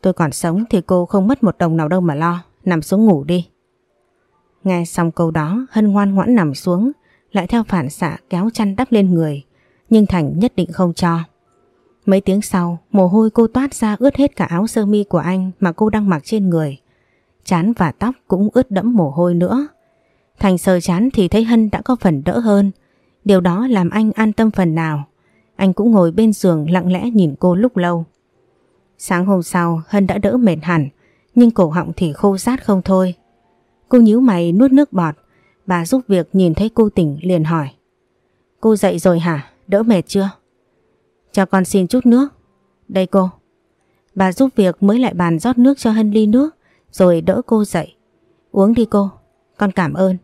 Tôi còn sống thì cô không mất một đồng nào đâu mà lo, nằm xuống ngủ đi. Nghe xong câu đó Hân ngoan ngoãn nằm xuống Lại theo phản xạ kéo chăn đắp lên người Nhưng Thành nhất định không cho Mấy tiếng sau, Mồ hôi cô toát ra ướt hết cả áo sơ mi của anh Mà cô đang mặc trên người Chán và tóc cũng ướt đẫm mồ hôi nữa Thành sờ chán thì thấy Hân đã có phần đỡ hơn Điều đó làm anh an tâm phần nào Anh cũng ngồi bên giường lặng lẽ nhìn cô lúc lâu Sáng hôm sau, Hân đã đỡ mệt hẳn, Nhưng cổ họng thì khô rát không thôi Cô nhíu mày nuốt nước bọt. Bà giúp việc nhìn thấy cô tỉnh liền hỏi. Cô dậy rồi hả? Đỡ mệt chưa? Cho con xin chút nước. Đây cô. Bà giúp việc mới lại bàn rót nước cho Hân ly nước rồi đỡ cô dậy. Uống đi cô. Con cảm ơn.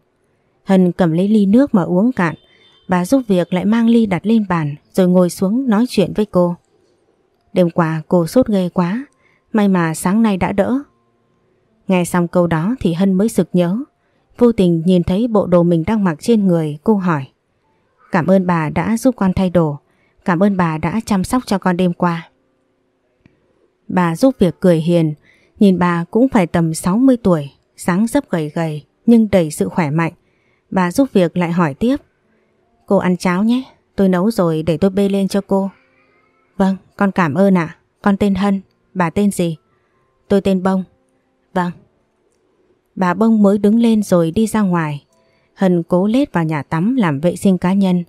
Hân cầm lấy ly nước mà uống cạn. Bà giúp việc lại mang ly đặt lên bàn rồi ngồi xuống nói chuyện với cô. Đêm qua cô sốt ghê quá. May mà sáng nay đã đỡ. Nghe xong câu đó thì Hân mới sực nhớ. Vô tình nhìn thấy bộ đồ mình đang mặc trên người, cô hỏi. Cảm ơn bà đã giúp con thay đồ. Cảm ơn bà đã chăm sóc cho con đêm qua. Bà giúp việc cười hiền, nhìn bà cũng phải tầm 60 tuổi, sáng dấp gầy gầy nhưng đầy sự khỏe mạnh. Bà giúp việc lại hỏi tiếp. Cô ăn cháo nhé, tôi nấu rồi để tôi bê lên cho cô. Vâng, con cảm ơn ạ. Con tên Hân, bà tên gì? Tôi tên Bông. Vâng. Bà bông mới đứng lên rồi đi ra ngoài. Hân cố lết vào nhà tắm làm vệ sinh cá nhân.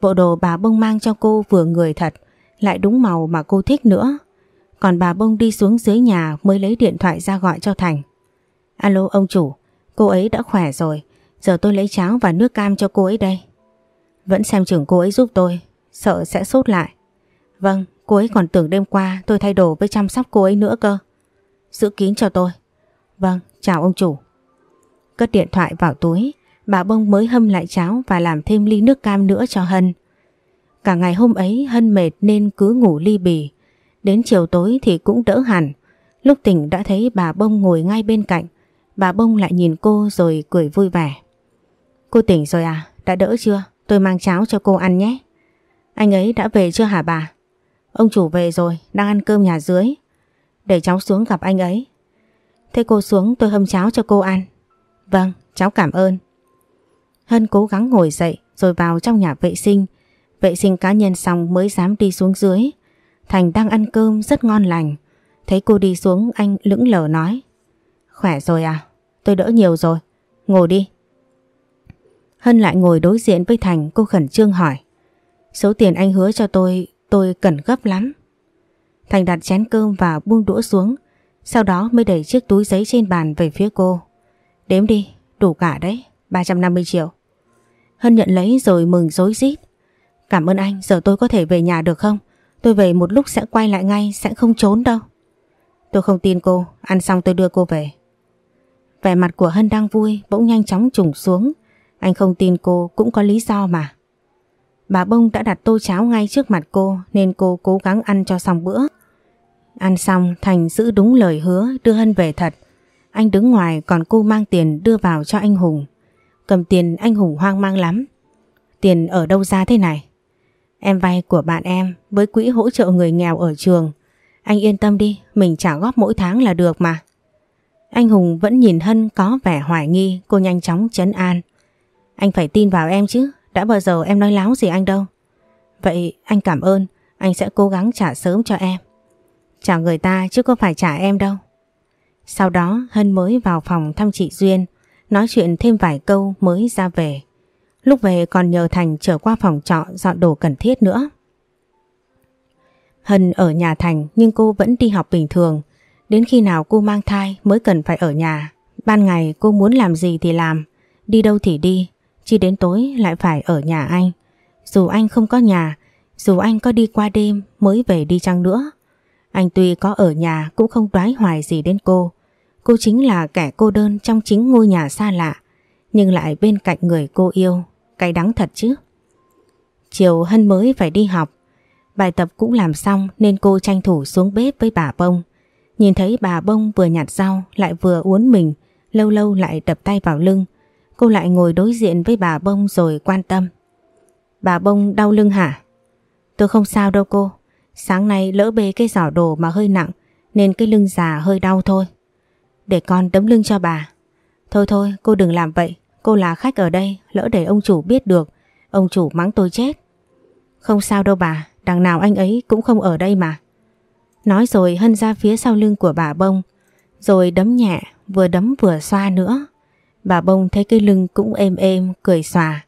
Bộ đồ bà bông mang cho cô vừa người thật, lại đúng màu mà cô thích nữa. Còn bà bông đi xuống dưới nhà mới lấy điện thoại ra gọi cho Thành. Alo ông chủ, cô ấy đã khỏe rồi, giờ tôi lấy cháo và nước cam cho cô ấy đây. Vẫn xem chừng cô ấy giúp tôi, sợ sẽ sốt lại. Vâng, cô ấy còn tưởng đêm qua tôi thay đồ với chăm sóc cô ấy nữa cơ. Giữ kín cho tôi. Vâng, chào ông chủ. Cất điện thoại vào túi, bà bông mới hâm lại cháo và làm thêm ly nước cam nữa cho Hân. Cả ngày hôm ấy Hân mệt nên cứ ngủ ly bì. Đến chiều tối thì cũng đỡ hẳn. Lúc tỉnh đã thấy bà bông ngồi ngay bên cạnh. Bà bông lại nhìn cô rồi cười vui vẻ. Cô tỉnh rồi à? Đã đỡ chưa? Tôi mang cháo cho cô ăn nhé. Anh ấy đã về chưa hả bà? Ông chủ về rồi, đang ăn cơm nhà dưới. Để cháu xuống gặp anh ấy. Thế cô xuống tôi hâm cháo cho cô ăn. Vâng, cháu cảm ơn. Hân cố gắng ngồi dậy rồi vào trong nhà vệ sinh. Vệ sinh cá nhân xong mới dám đi xuống dưới. Thành đang ăn cơm rất ngon lành. Thấy cô đi xuống anh lững lờ nói. Khỏe rồi à? Tôi đỡ nhiều rồi. Ngồi đi. Hân lại ngồi đối diện với Thành cô khẩn trương hỏi. Số tiền anh hứa cho tôi, tôi cần gấp lắm. Thành đặt chén cơm và buông đũa xuống. Sau đó mới đẩy chiếc túi giấy trên bàn về phía cô. Đếm đi, đủ cả đấy, 350 triệu. Hân nhận lấy rồi mừng dối rít. Cảm ơn anh, giờ tôi có thể về nhà được không? Tôi về một lúc sẽ quay lại ngay, sẽ không trốn đâu. Tôi không tin cô, ăn xong tôi đưa cô về. Vẻ mặt của Hân đang vui bỗng nhanh chóng trùng xuống. Anh không tin cô cũng có lý do mà. Bà Bông đã đặt tô cháo ngay trước mặt cô nên cô cố gắng ăn cho xong bữa. Ăn xong Thành giữ đúng lời hứa đưa Hân về thật. Anh đứng ngoài còn cô mang tiền đưa vào cho anh Hùng. Cầm tiền anh Hùng hoang mang lắm. Tiền ở đâu ra thế này? Em vay của bạn em với quỹ hỗ trợ người nghèo ở trường. Anh yên tâm đi, mình trả góp mỗi tháng là được mà. Anh Hùng vẫn nhìn Hân có vẻ hoài nghi, cô nhanh chóng chấn an. Anh phải tin vào em chứ, đã bao giờ em nói láo gì anh đâu. Vậy anh cảm ơn, anh sẽ cố gắng trả sớm cho em. Trả người ta chứ có phải trả em đâu. Sau đó Hân mới vào phòng thăm chị Duyên, nói chuyện thêm vài câu mới ra về. Lúc về còn nhờ Thành trở qua phòng trọ dọn đồ cần thiết nữa. Hân ở nhà Thành nhưng cô vẫn đi học bình thường. Đến khi nào cô mang thai mới cần phải ở nhà. Ban ngày cô muốn làm gì thì làm, đi đâu thì đi, chỉ đến tối lại phải ở nhà anh. Dù anh không có nhà, dù anh có đi qua đêm mới về đi chăng nữa. Anh tuy có ở nhà cũng không đoái hoài gì đến cô. Cô chính là kẻ cô đơn trong chính ngôi nhà xa lạ, nhưng lại bên cạnh người cô yêu, cay đắng thật chứ. Chiều Hân mới phải đi học, bài tập cũng làm xong nên cô tranh thủ xuống bếp với bà Bông. Nhìn thấy bà Bông vừa nhặt rau lại vừa uốn mình, lâu lâu lại đập tay vào lưng. Cô lại ngồi đối diện với bà Bông rồi quan tâm. Bà Bông đau lưng hả? Tôi không sao đâu cô. Sáng nay lỡ bê cái giỏ đồ mà hơi nặng nên cái lưng già hơi đau thôi. Để con đấm lưng cho bà. Thôi thôi, cô đừng làm vậy. Cô là khách ở đây, lỡ để ông chủ biết được. Ông chủ mắng tôi chết. Không sao đâu bà. Đằng nào anh ấy cũng không ở đây mà. Nói rồi hân ra phía sau lưng của bà bông. Rồi đấm nhẹ, vừa đấm vừa xoa nữa. Bà bông thấy cái lưng cũng êm êm, cười xòa.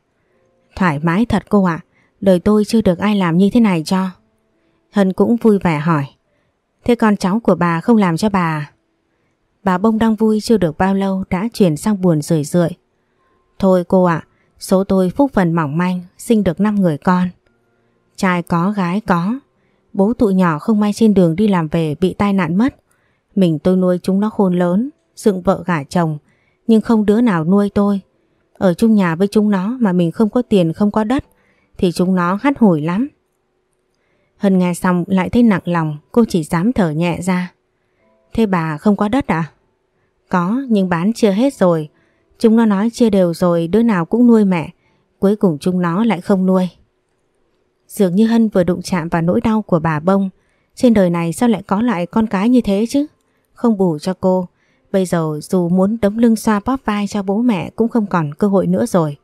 Thoải mái thật cô ạ. Đời tôi chưa được ai làm như thế này cho. Hân cũng vui vẻ hỏi. Thế con cháu của bà không làm cho bà à? Bà bông đang vui chưa được bao lâu đã chuyển sang buồn rười rượi. Thôi cô ạ, số tôi phúc phần mỏng manh, sinh được 5 người con. Trai có, gái có. Bố tụi nhỏ không may trên đường đi làm về bị tai nạn mất. Mình tôi nuôi chúng nó khôn lớn, dựng vợ gả chồng, nhưng không đứa nào nuôi tôi. Ở chung nhà với chúng nó mà mình không có tiền không có đất, thì chúng nó hắt hủi lắm. Hân nghe xong lại thấy nặng lòng, cô chỉ dám thở nhẹ ra. Thế bà không có đất à? Có, nhưng bán chưa hết rồi. Chúng nó nói chia đều rồi đứa nào cũng nuôi mẹ. Cuối cùng chúng nó lại không nuôi. Dường như Hân vừa đụng chạm vào nỗi đau của bà Bông. Trên đời này sao lại có lại con cái như thế chứ? Không bù cho cô. Bây giờ dù muốn đấm lưng xoa bóp vai cho bố mẹ cũng không còn cơ hội nữa rồi.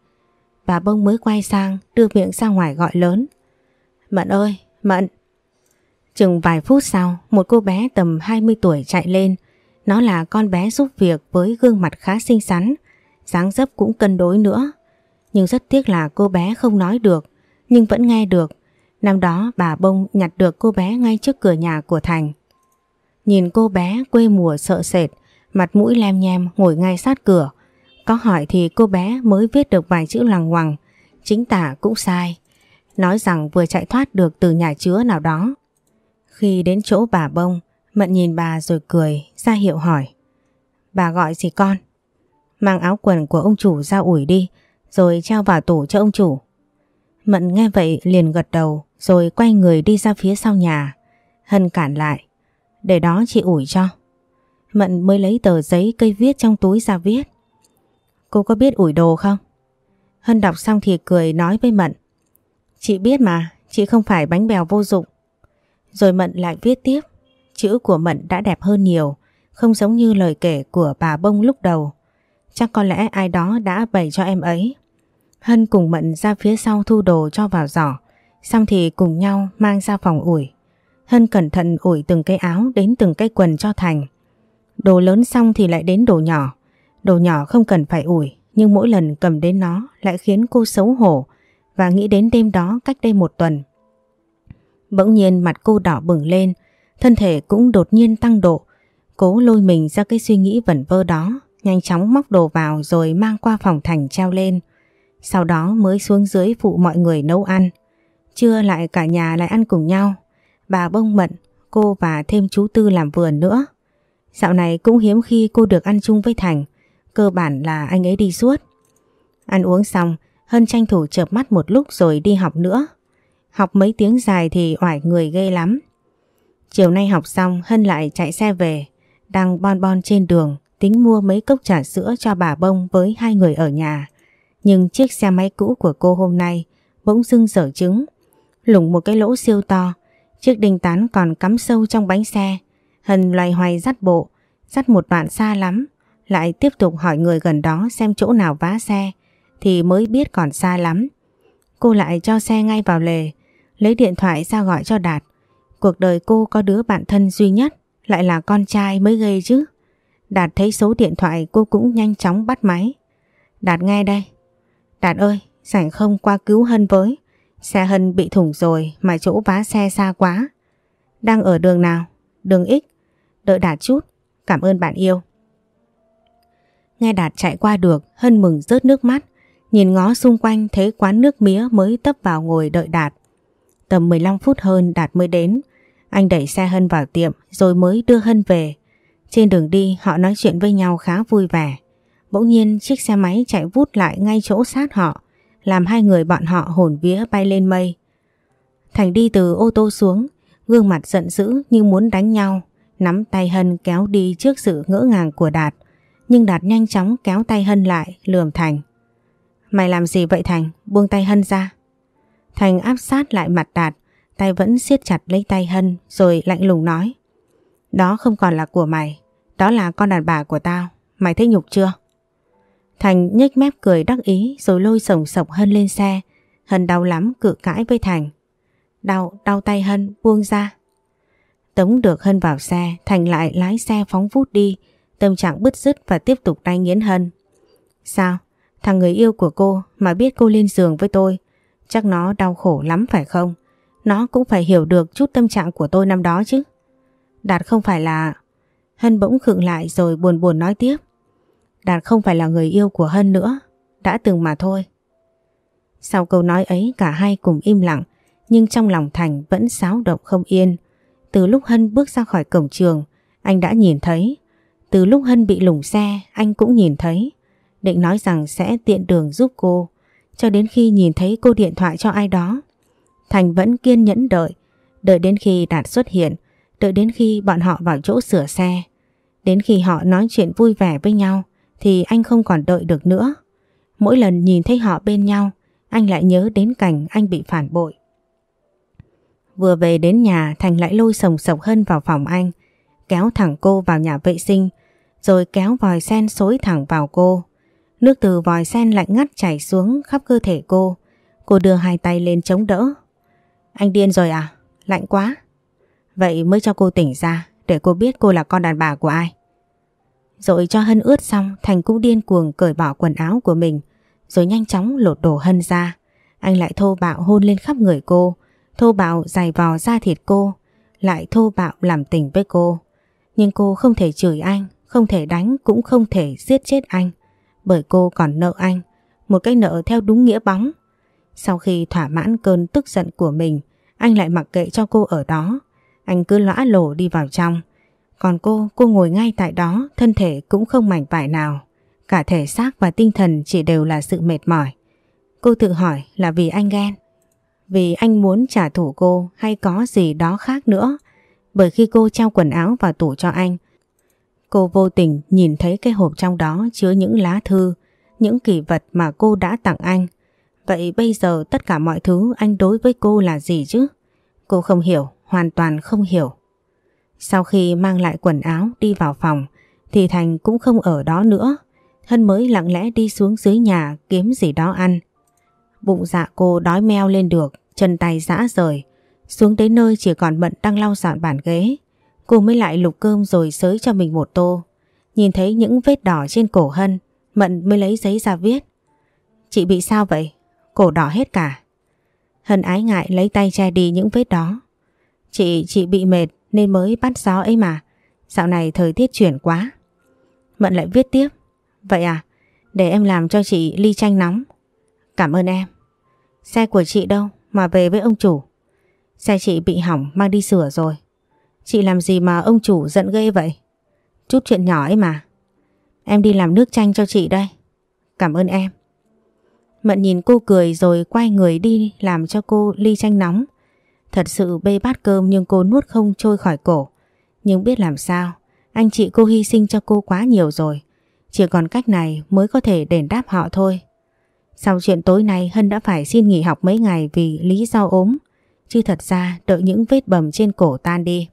Bà Bông mới quay sang đưa miệng ra ngoài gọi lớn. Mận ơi, Mận! Chừng vài phút sau, một cô bé tầm 20 tuổi chạy lên. Nó là con bé giúp việc với gương mặt khá xinh xắn, dáng dấp cũng cân đối nữa. Nhưng rất tiếc là cô bé không nói được, nhưng vẫn nghe được. Năm đó bà Bông nhặt được cô bé ngay trước cửa nhà của Thành. Nhìn cô bé quê mùa sợ sệt, mặt mũi lem nhem ngồi ngay sát cửa. Có hỏi thì cô bé mới viết được vài chữ lằng ngoằng, chính tả cũng sai. Nói rằng vừa chạy thoát được từ nhà chứa nào đó. Khi đến chỗ bà Bông, Mận nhìn bà rồi cười, ra hiệu hỏi. Bà gọi gì con? Mang áo quần của ông chủ ra ủi đi, rồi trao vào tủ cho ông chủ. Mận nghe vậy liền gật đầu, rồi quay người đi ra phía sau nhà. Hân cản lại. Để đó chị ủi cho. Mận mới lấy tờ giấy cây viết trong túi ra viết. Cô có biết ủi đồ không? Hân đọc xong thì cười nói với Mận. Chị biết mà, chị không phải bánh bèo vô dụng. Rồi Mận lại viết tiếp. Chữ của Mận đã đẹp hơn nhiều, không giống như lời kể của bà Bông lúc đầu. Chắc có lẽ ai đó đã bày cho em ấy. Hân cùng Mận ra phía sau thu đồ cho vào giỏ, xong thì cùng nhau mang ra phòng ủi. Hân cẩn thận ủi từng cái áo đến từng cái quần cho Thành. Đồ lớn xong thì lại đến đồ nhỏ. Đồ nhỏ không cần phải ủi, nhưng mỗi lần cầm đến nó lại khiến cô xấu hổ và nghĩ đến đêm đó cách đây một tuần. Bỗng nhiên mặt cô đỏ bừng lên, thân thể cũng đột nhiên tăng độ, cố lôi mình ra cái suy nghĩ vẩn vơ đó, nhanh chóng móc đồ vào rồi mang qua phòng thành treo lên. Sau đó mới xuống dưới phụ mọi người nấu ăn. Trưa lại cả nhà lại ăn cùng nhau. Bà bông mận, cô và thêm chú Tư làm vườn nữa. Dạo này cũng hiếm khi cô được ăn chung với Thành. cơ bản là anh ấy đi suốt. Ăn uống xong, Hân tranh thủ chợp mắt một lúc rồi đi học nữa. Học mấy tiếng dài thì oải người ghê lắm. Chiều nay học xong Hân lại chạy xe về, đang bon bon trên đường, tính mua mấy cốc trà sữa cho bà bông với hai người ở nhà. Nhưng chiếc xe máy cũ của cô hôm nay bỗng dưng dở trứng, lủng một cái lỗ siêu to, chiếc đinh tán còn cắm sâu trong bánh xe. Hân loay hoay dắt bộ, dắt một đoạn xa lắm, lại tiếp tục hỏi người gần đó xem chỗ nào vá xe, thì mới biết còn xa lắm. Cô lại cho xe ngay vào lề, lấy điện thoại ra gọi cho Đạt. Cuộc đời cô có đứa bạn thân duy nhất, lại là con trai mới gây chứ. Đạt thấy số điện thoại cô cũng nhanh chóng bắt máy. Đạt nghe đây. Đạt ơi, rảnh không qua cứu Hân với. Xe Hân bị thủng rồi mà chỗ vá xe xa quá. Đang ở đường nào? Đường X. Đợi Đạt chút. Cảm ơn bạn yêu. Nghe Đạt chạy qua được, Hân mừng rớt nước mắt. Nhìn ngó xung quanh thấy quán nước mía mới tấp vào ngồi đợi Đạt. Tầm 15 phút hơn Đạt mới đến. Anh đẩy xe Hân vào tiệm rồi mới đưa Hân về. Trên đường đi họ nói chuyện với nhau khá vui vẻ. Bỗng nhiên chiếc xe máy chạy vút lại ngay chỗ sát họ, làm hai người bọn họ hồn vía bay lên mây. Thành đi từ ô tô xuống, gương mặt giận dữ như muốn đánh nhau, nắm tay Hân kéo đi trước sự ngỡ ngàng của Đạt. Nhưng Đạt nhanh chóng kéo tay Hân lại, lườm Thành. Mày làm gì vậy Thành? Buông tay Hân ra. Thành áp sát lại mặt Đạt, tay vẫn siết chặt lấy tay Hân rồi lạnh lùng nói. Đó không còn là của mày, đó là con đàn bà của tao, mày thấy nhục chưa? Thành nhếch mép cười đắc ý rồi lôi sổng sọc Hân lên xe. Hân đau lắm cự cãi với Thành. Đau, đau tay Hân, buông ra. Tống được Hân vào xe, Thành lại lái xe phóng vút đi, tâm trạng bứt rứt và tiếp tục đai nghiến Hân. Sao? Thằng người yêu của cô mà biết cô lên giường với tôi, chắc nó đau khổ lắm phải không? Nó cũng phải hiểu được chút tâm trạng của tôi năm đó chứ. Đạt không phải là... Hân bỗng khựng lại rồi buồn buồn nói tiếp. Đạt không phải là người yêu của Hân nữa, đã từng mà thôi. Sau câu nói ấy cả hai cùng im lặng, nhưng trong lòng Thành vẫn xáo động không yên. Từ lúc Hân bước ra khỏi cổng trường, anh đã nhìn thấy. Từ lúc Hân bị lủng xe, anh cũng nhìn thấy. Định nói rằng sẽ tiện đường giúp cô, cho đến khi nhìn thấy cô điện thoại cho ai đó. Thành vẫn kiên nhẫn đợi, đợi đến khi Đạt xuất hiện, đợi đến khi bọn họ vào chỗ sửa xe. Đến khi họ nói chuyện vui vẻ với nhau, thì anh không còn đợi được nữa. Mỗi lần nhìn thấy họ bên nhau, anh lại nhớ đến cảnh anh bị phản bội. Vừa về đến nhà Thành lại lôi sồng sộc Hân vào phòng anh, kéo thẳng cô vào nhà vệ sinh, rồi kéo vòi sen xối thẳng vào cô. Nước từ vòi sen lạnh ngắt chảy xuống khắp cơ thể cô. Cô đưa hai tay lên chống đỡ. Anh điên rồi à? Lạnh quá. Vậy mới cho cô tỉnh ra để cô biết cô là con đàn bà của ai. Rồi cho Hân ướt xong Thành cũng điên cuồng cởi bỏ quần áo của mình rồi nhanh chóng lột đổ Hân ra. Anh lại thô bạo hôn lên khắp người cô, thô bạo giày vò da thịt cô, lại thô bạo làm tình với cô. Nhưng cô không thể chửi anh, không thể đánh cũng không thể giết chết anh, bởi cô còn nợ anh, một cái nợ theo đúng nghĩa bóng. Sau khi thỏa mãn cơn tức giận của mình, anh lại mặc kệ cho cô ở đó. Anh cứ lõa lổ đi vào trong, còn cô, cô ngồi ngay tại đó, thân thể cũng không mảnh vải nào. Cả thể xác và tinh thần chỉ đều là sự mệt mỏi. Cô tự hỏi là vì anh ghen. Vì anh muốn trả thù cô hay có gì đó khác nữa. Bởi khi cô treo quần áo vào tủ cho anh, cô vô tình nhìn thấy cái hộp trong đó chứa những lá thư, những kỷ vật mà cô đã tặng anh. Vậy bây giờ tất cả mọi thứ anh đối với cô là gì chứ? Cô không hiểu, hoàn toàn không hiểu. Sau khi mang lại quần áo đi vào phòng thì Thành cũng không ở đó nữa. Hân mới lặng lẽ đi xuống dưới nhà kiếm gì đó ăn. Bụng dạ cô đói meo lên được, chân tay rã rời. Xuống đến nơi chỉ còn bận đang lau dọn bàn ghế. Cô mới lại lục cơm rồi sới cho mình một tô. Nhìn thấy những vết đỏ trên cổ Hân, Mận mới lấy giấy ra viết. Chị bị sao vậy? Cổ đỏ hết cả. Hân ái ngại lấy tay che đi những vết đó. Chị, chị bị mệt nên mới bắt gió ấy mà. Dạo này thời tiết chuyển quá. Mận lại viết tiếp. Vậy à, để em làm cho chị ly chanh nóng. Cảm ơn em. Xe của chị đâu mà về với ông chủ? Xe chị bị hỏng mang đi sửa rồi. Chị làm gì mà ông chủ giận ghê vậy? Chút chuyện nhỏ ấy mà. Em đi làm nước chanh cho chị đây. Cảm ơn em. Mận nhìn cô cười rồi quay người đi làm cho cô ly chanh nóng. Thật sự bê bát cơm nhưng cô nuốt không trôi khỏi cổ. Nhưng biết làm sao, anh chị cô hy sinh cho cô quá nhiều rồi. Chỉ còn cách này mới có thể đền đáp họ thôi. Sau chuyện tối nay Hân đã phải xin nghỉ học mấy ngày vì lý do ốm. Chứ thật ra đợi những vết bầm trên cổ tan đi.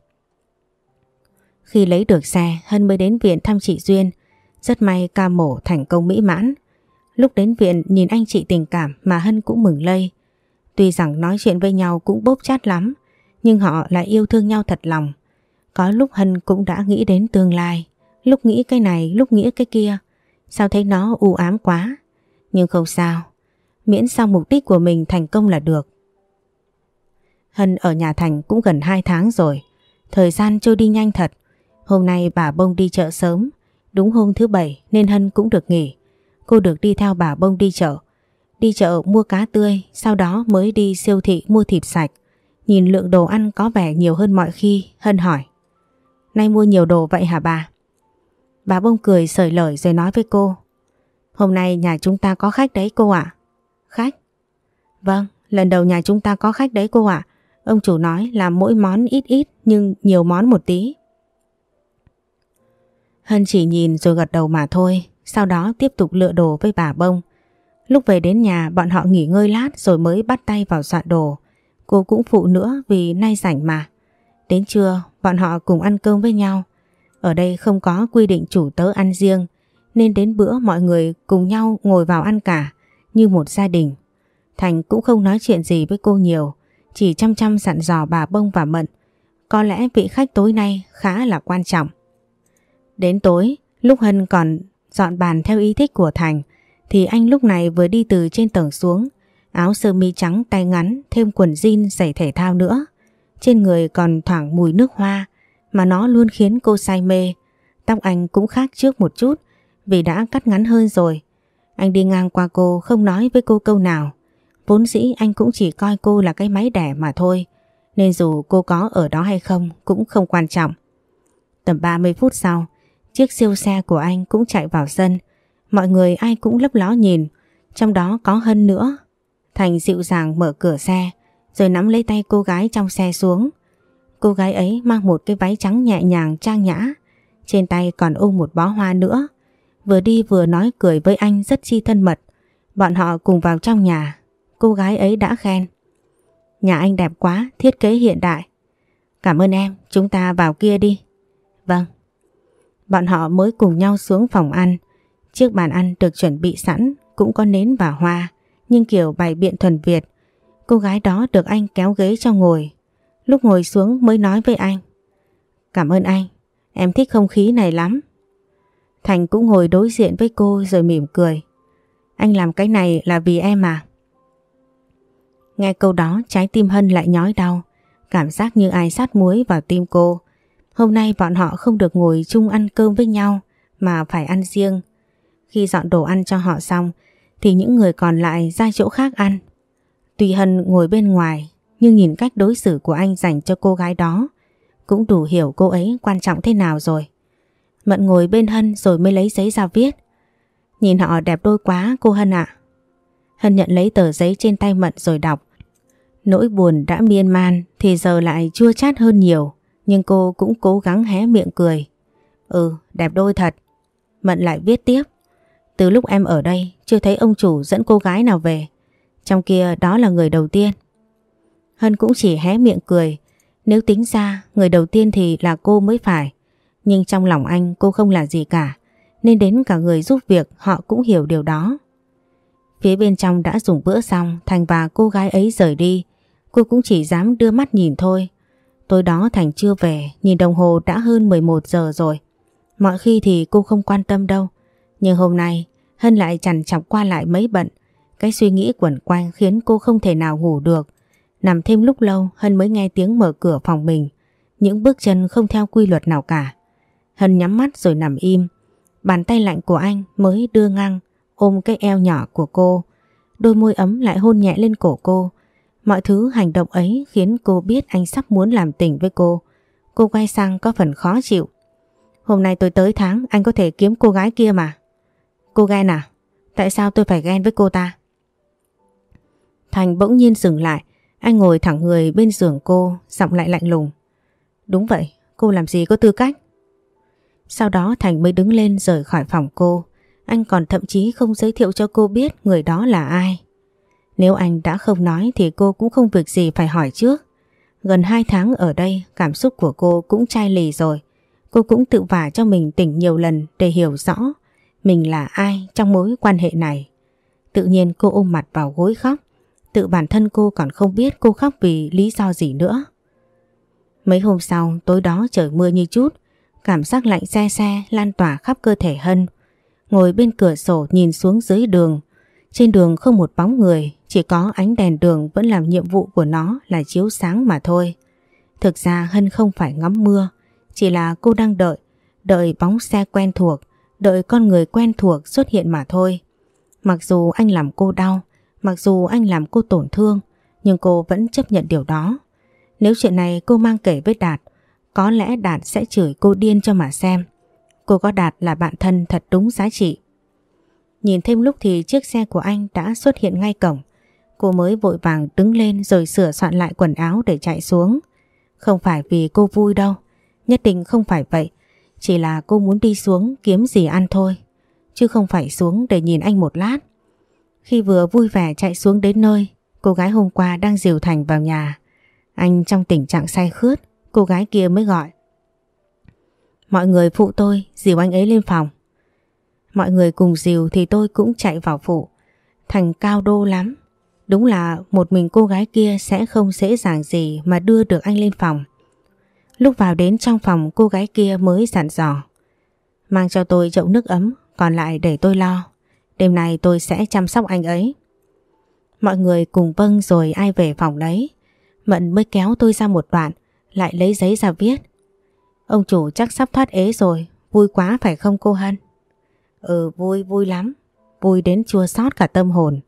Khi lấy được xe, Hân mới đến viện thăm chị Duyên. Rất may ca mổ thành công mỹ mãn. Lúc đến viện nhìn anh chị tình cảm mà Hân cũng mừng lây. Tuy rằng nói chuyện với nhau cũng bốp chát lắm, nhưng họ lại yêu thương nhau thật lòng. Có lúc Hân cũng đã nghĩ đến tương lai, lúc nghĩ cái này, lúc nghĩ cái kia. Sao thấy nó u ám quá? Nhưng không sao, miễn sao mục đích của mình thành công là được. Hân ở nhà Thành cũng gần 2 tháng rồi, thời gian trôi đi nhanh thật. Hôm nay bà Bông đi chợ sớm, đúng hôm thứ bảy nên Hân cũng được nghỉ. Cô được đi theo bà Bông đi chợ. Đi chợ mua cá tươi, sau đó mới đi siêu thị mua thịt sạch. Nhìn lượng đồ ăn có vẻ nhiều hơn mọi khi, Hân hỏi. Nay mua nhiều đồ vậy hả bà? Bà bông cười sởi lời rồi nói với cô. Hôm nay nhà chúng ta có khách đấy cô ạ. Khách? Vâng, lần đầu nhà chúng ta có khách đấy cô ạ. Ông chủ nói là mỗi món ít ít nhưng nhiều món một tí. Hân chỉ nhìn rồi gật đầu mà thôi, sau đó tiếp tục lựa đồ với bà bông. Lúc về đến nhà bọn họ nghỉ ngơi lát rồi mới bắt tay vào soạn đồ. Cô cũng phụ nữa vì nay rảnh mà. Đến trưa bọn họ cùng ăn cơm với nhau. Ở đây không có quy định chủ tớ ăn riêng nên đến bữa mọi người cùng nhau ngồi vào ăn cả như một gia đình. Thành cũng không nói chuyện gì với cô nhiều chỉ chăm chăm dặn dò bà Bông và Mận. Có lẽ vị khách tối nay khá là quan trọng. Đến tối, lúc Hân còn dọn bàn theo ý thích của Thành thì anh lúc này vừa đi từ trên tầng xuống áo sơ mi trắng tay ngắn thêm quần jean giày thể thao nữa. Trên người còn thoảng mùi nước hoa mà nó luôn khiến cô say mê. Tóc anh cũng khác trước một chút vì đã cắt ngắn hơn rồi. Anh đi ngang qua cô không nói với cô câu nào. Vốn dĩ anh cũng chỉ coi cô là cái máy đẻ mà thôi. Nên dù cô có ở đó hay không cũng không quan trọng. Tầm 30 phút sau, chiếc siêu xe của anh cũng chạy vào sân. Mọi người ai cũng lấp ló nhìn, trong đó có Hân nữa. Thành dịu dàng mở cửa xe, rồi nắm lấy tay cô gái trong xe xuống. Cô gái ấy mang một cái váy trắng nhẹ nhàng trang nhã, trên tay còn ôm một bó hoa nữa. Vừa đi vừa nói cười với anh rất chi thân mật. Bọn họ cùng vào trong nhà, cô gái ấy đã khen. Nhà anh đẹp quá, thiết kế hiện đại. Cảm ơn em, chúng ta vào kia đi. Vâng. Bọn họ mới cùng nhau xuống phòng ăn. Chiếc bàn ăn được chuẩn bị sẵn, cũng có nến và hoa, nhưng kiểu bày biện thuần Việt. Cô gái đó được anh kéo ghế cho ngồi. Lúc ngồi xuống mới nói với anh. Cảm ơn anh, em thích không khí này lắm. Thành cũng ngồi đối diện với cô rồi mỉm cười. Anh làm cái này là vì em à? Nghe câu đó trái tim Hân lại nhói đau. Cảm giác như ai sát muối vào tim cô. Hôm nay bọn họ không được ngồi chung ăn cơm với nhau, mà phải ăn riêng. Khi dọn đồ ăn cho họ xong, thì những người còn lại ra chỗ khác ăn. Tùy Hân ngồi bên ngoài, nhưng nhìn cách đối xử của anh dành cho cô gái đó, cũng đủ hiểu cô ấy quan trọng thế nào rồi. Mận ngồi bên Hân rồi mới lấy giấy ra viết. Nhìn họ đẹp đôi quá, cô Hân ạ. Hân nhận lấy tờ giấy trên tay Mận rồi đọc. Nỗi buồn đã miên man thì giờ lại chua chát hơn nhiều. Nhưng cô cũng cố gắng hé miệng cười. Ừ, đẹp đôi thật. Mận lại viết tiếp. Từ lúc em ở đây chưa thấy ông chủ dẫn cô gái nào về. Trong kia đó là người đầu tiên. Hân cũng chỉ hé miệng cười. Nếu tính ra người đầu tiên thì là cô mới phải. Nhưng trong lòng anh cô không là gì cả. Nên đến cả người giúp việc họ cũng hiểu điều đó. Phía bên trong đã dùng bữa xong Thành và cô gái ấy rời đi. Cô cũng chỉ dám đưa mắt nhìn thôi. Tối đó Thành chưa về, nhìn đồng hồ đã hơn 11 giờ rồi. Mọi khi thì cô không quan tâm đâu. Nhưng hôm nay, Hân lại chằn chọc qua lại mấy bận. Cái suy nghĩ quẩn quanh khiến cô không thể nào ngủ được. Nằm thêm lúc lâu, Hân mới nghe tiếng mở cửa phòng mình. Những bước chân không theo quy luật nào cả. Hân nhắm mắt rồi nằm im. Bàn tay lạnh của anh mới đưa ngang, ôm cái eo nhỏ của cô. Đôi môi ấm lại hôn nhẹ lên cổ cô. Mọi thứ hành động ấy khiến cô biết anh sắp muốn làm tình với cô. Cô quay sang có phần khó chịu. Hôm nay tôi tới tháng anh có thể kiếm cô gái kia mà. Cô ghen à? Tại sao tôi phải ghen với cô ta? Thành bỗng nhiên dừng lại. Anh ngồi thẳng người bên giường cô, giọng lại lạnh lùng. Đúng vậy, cô làm gì có tư cách? Sau đó Thành mới đứng lên rời khỏi phòng cô. Anh còn thậm chí không giới thiệu cho cô biết người đó là ai. Nếu anh đã không nói thì cô cũng không việc gì phải hỏi trước. Gần 2 tháng ở đây cảm xúc của cô cũng chai lì rồi. Cô cũng tự vả cho mình tỉnh nhiều lần để hiểu rõ mình là ai trong mối quan hệ này. Tự nhiên cô ôm mặt vào gối khóc. Tự bản thân cô còn không biết cô khóc vì lý do gì nữa. Mấy hôm sau tối đó trời mưa như chút. Cảm giác lạnh xe xe lan tỏa khắp cơ thể Hân. Ngồi bên cửa sổ nhìn xuống dưới đường. Trên đường không một bóng người, chỉ có ánh đèn đường vẫn làm nhiệm vụ của nó là chiếu sáng mà thôi. Thực ra Hân không phải ngắm mưa, chỉ là cô đang đợi, đợi bóng xe quen thuộc, đợi con người quen thuộc xuất hiện mà thôi. Mặc dù anh làm cô đau, mặc dù anh làm cô tổn thương, nhưng cô vẫn chấp nhận điều đó. Nếu chuyện này cô mang kể với Đạt, có lẽ Đạt sẽ chửi cô điên cho mà xem. Cô có Đạt là bạn thân thật đúng giá trị. Nhìn thêm lúc thì chiếc xe của anh đã xuất hiện ngay cổng. Cô mới vội vàng đứng lên rồi sửa soạn lại quần áo để chạy xuống. Không phải vì cô vui đâu, nhất định không phải vậy. Chỉ là cô muốn đi xuống kiếm gì ăn thôi, chứ không phải xuống để nhìn anh một lát. Khi vừa vui vẻ chạy xuống đến nơi, cô gái hôm qua đang dìu Thành vào nhà. Anh trong tình trạng say khướt, cô gái kia mới gọi. Mọi người phụ tôi, dìu anh ấy lên phòng. Mọi người cùng dìu thì tôi cũng chạy vào phụ. Thành cao đô lắm. Đúng là một mình cô gái kia sẽ không dễ dàng gì mà đưa được anh lên phòng. Lúc vào đến trong phòng cô gái kia mới dặn dò. Mang cho tôi chậu nước ấm, còn lại để tôi lo. Đêm nay tôi sẽ chăm sóc anh ấy. Mọi người cùng vâng rồi ai về phòng đấy. Mận mới kéo tôi ra một đoạn, lại lấy giấy ra viết. Ông chủ chắc sắp thoát ế rồi, vui quá phải không cô Hân? Ừ vui vui lắm, vui đến chua xót cả tâm hồn.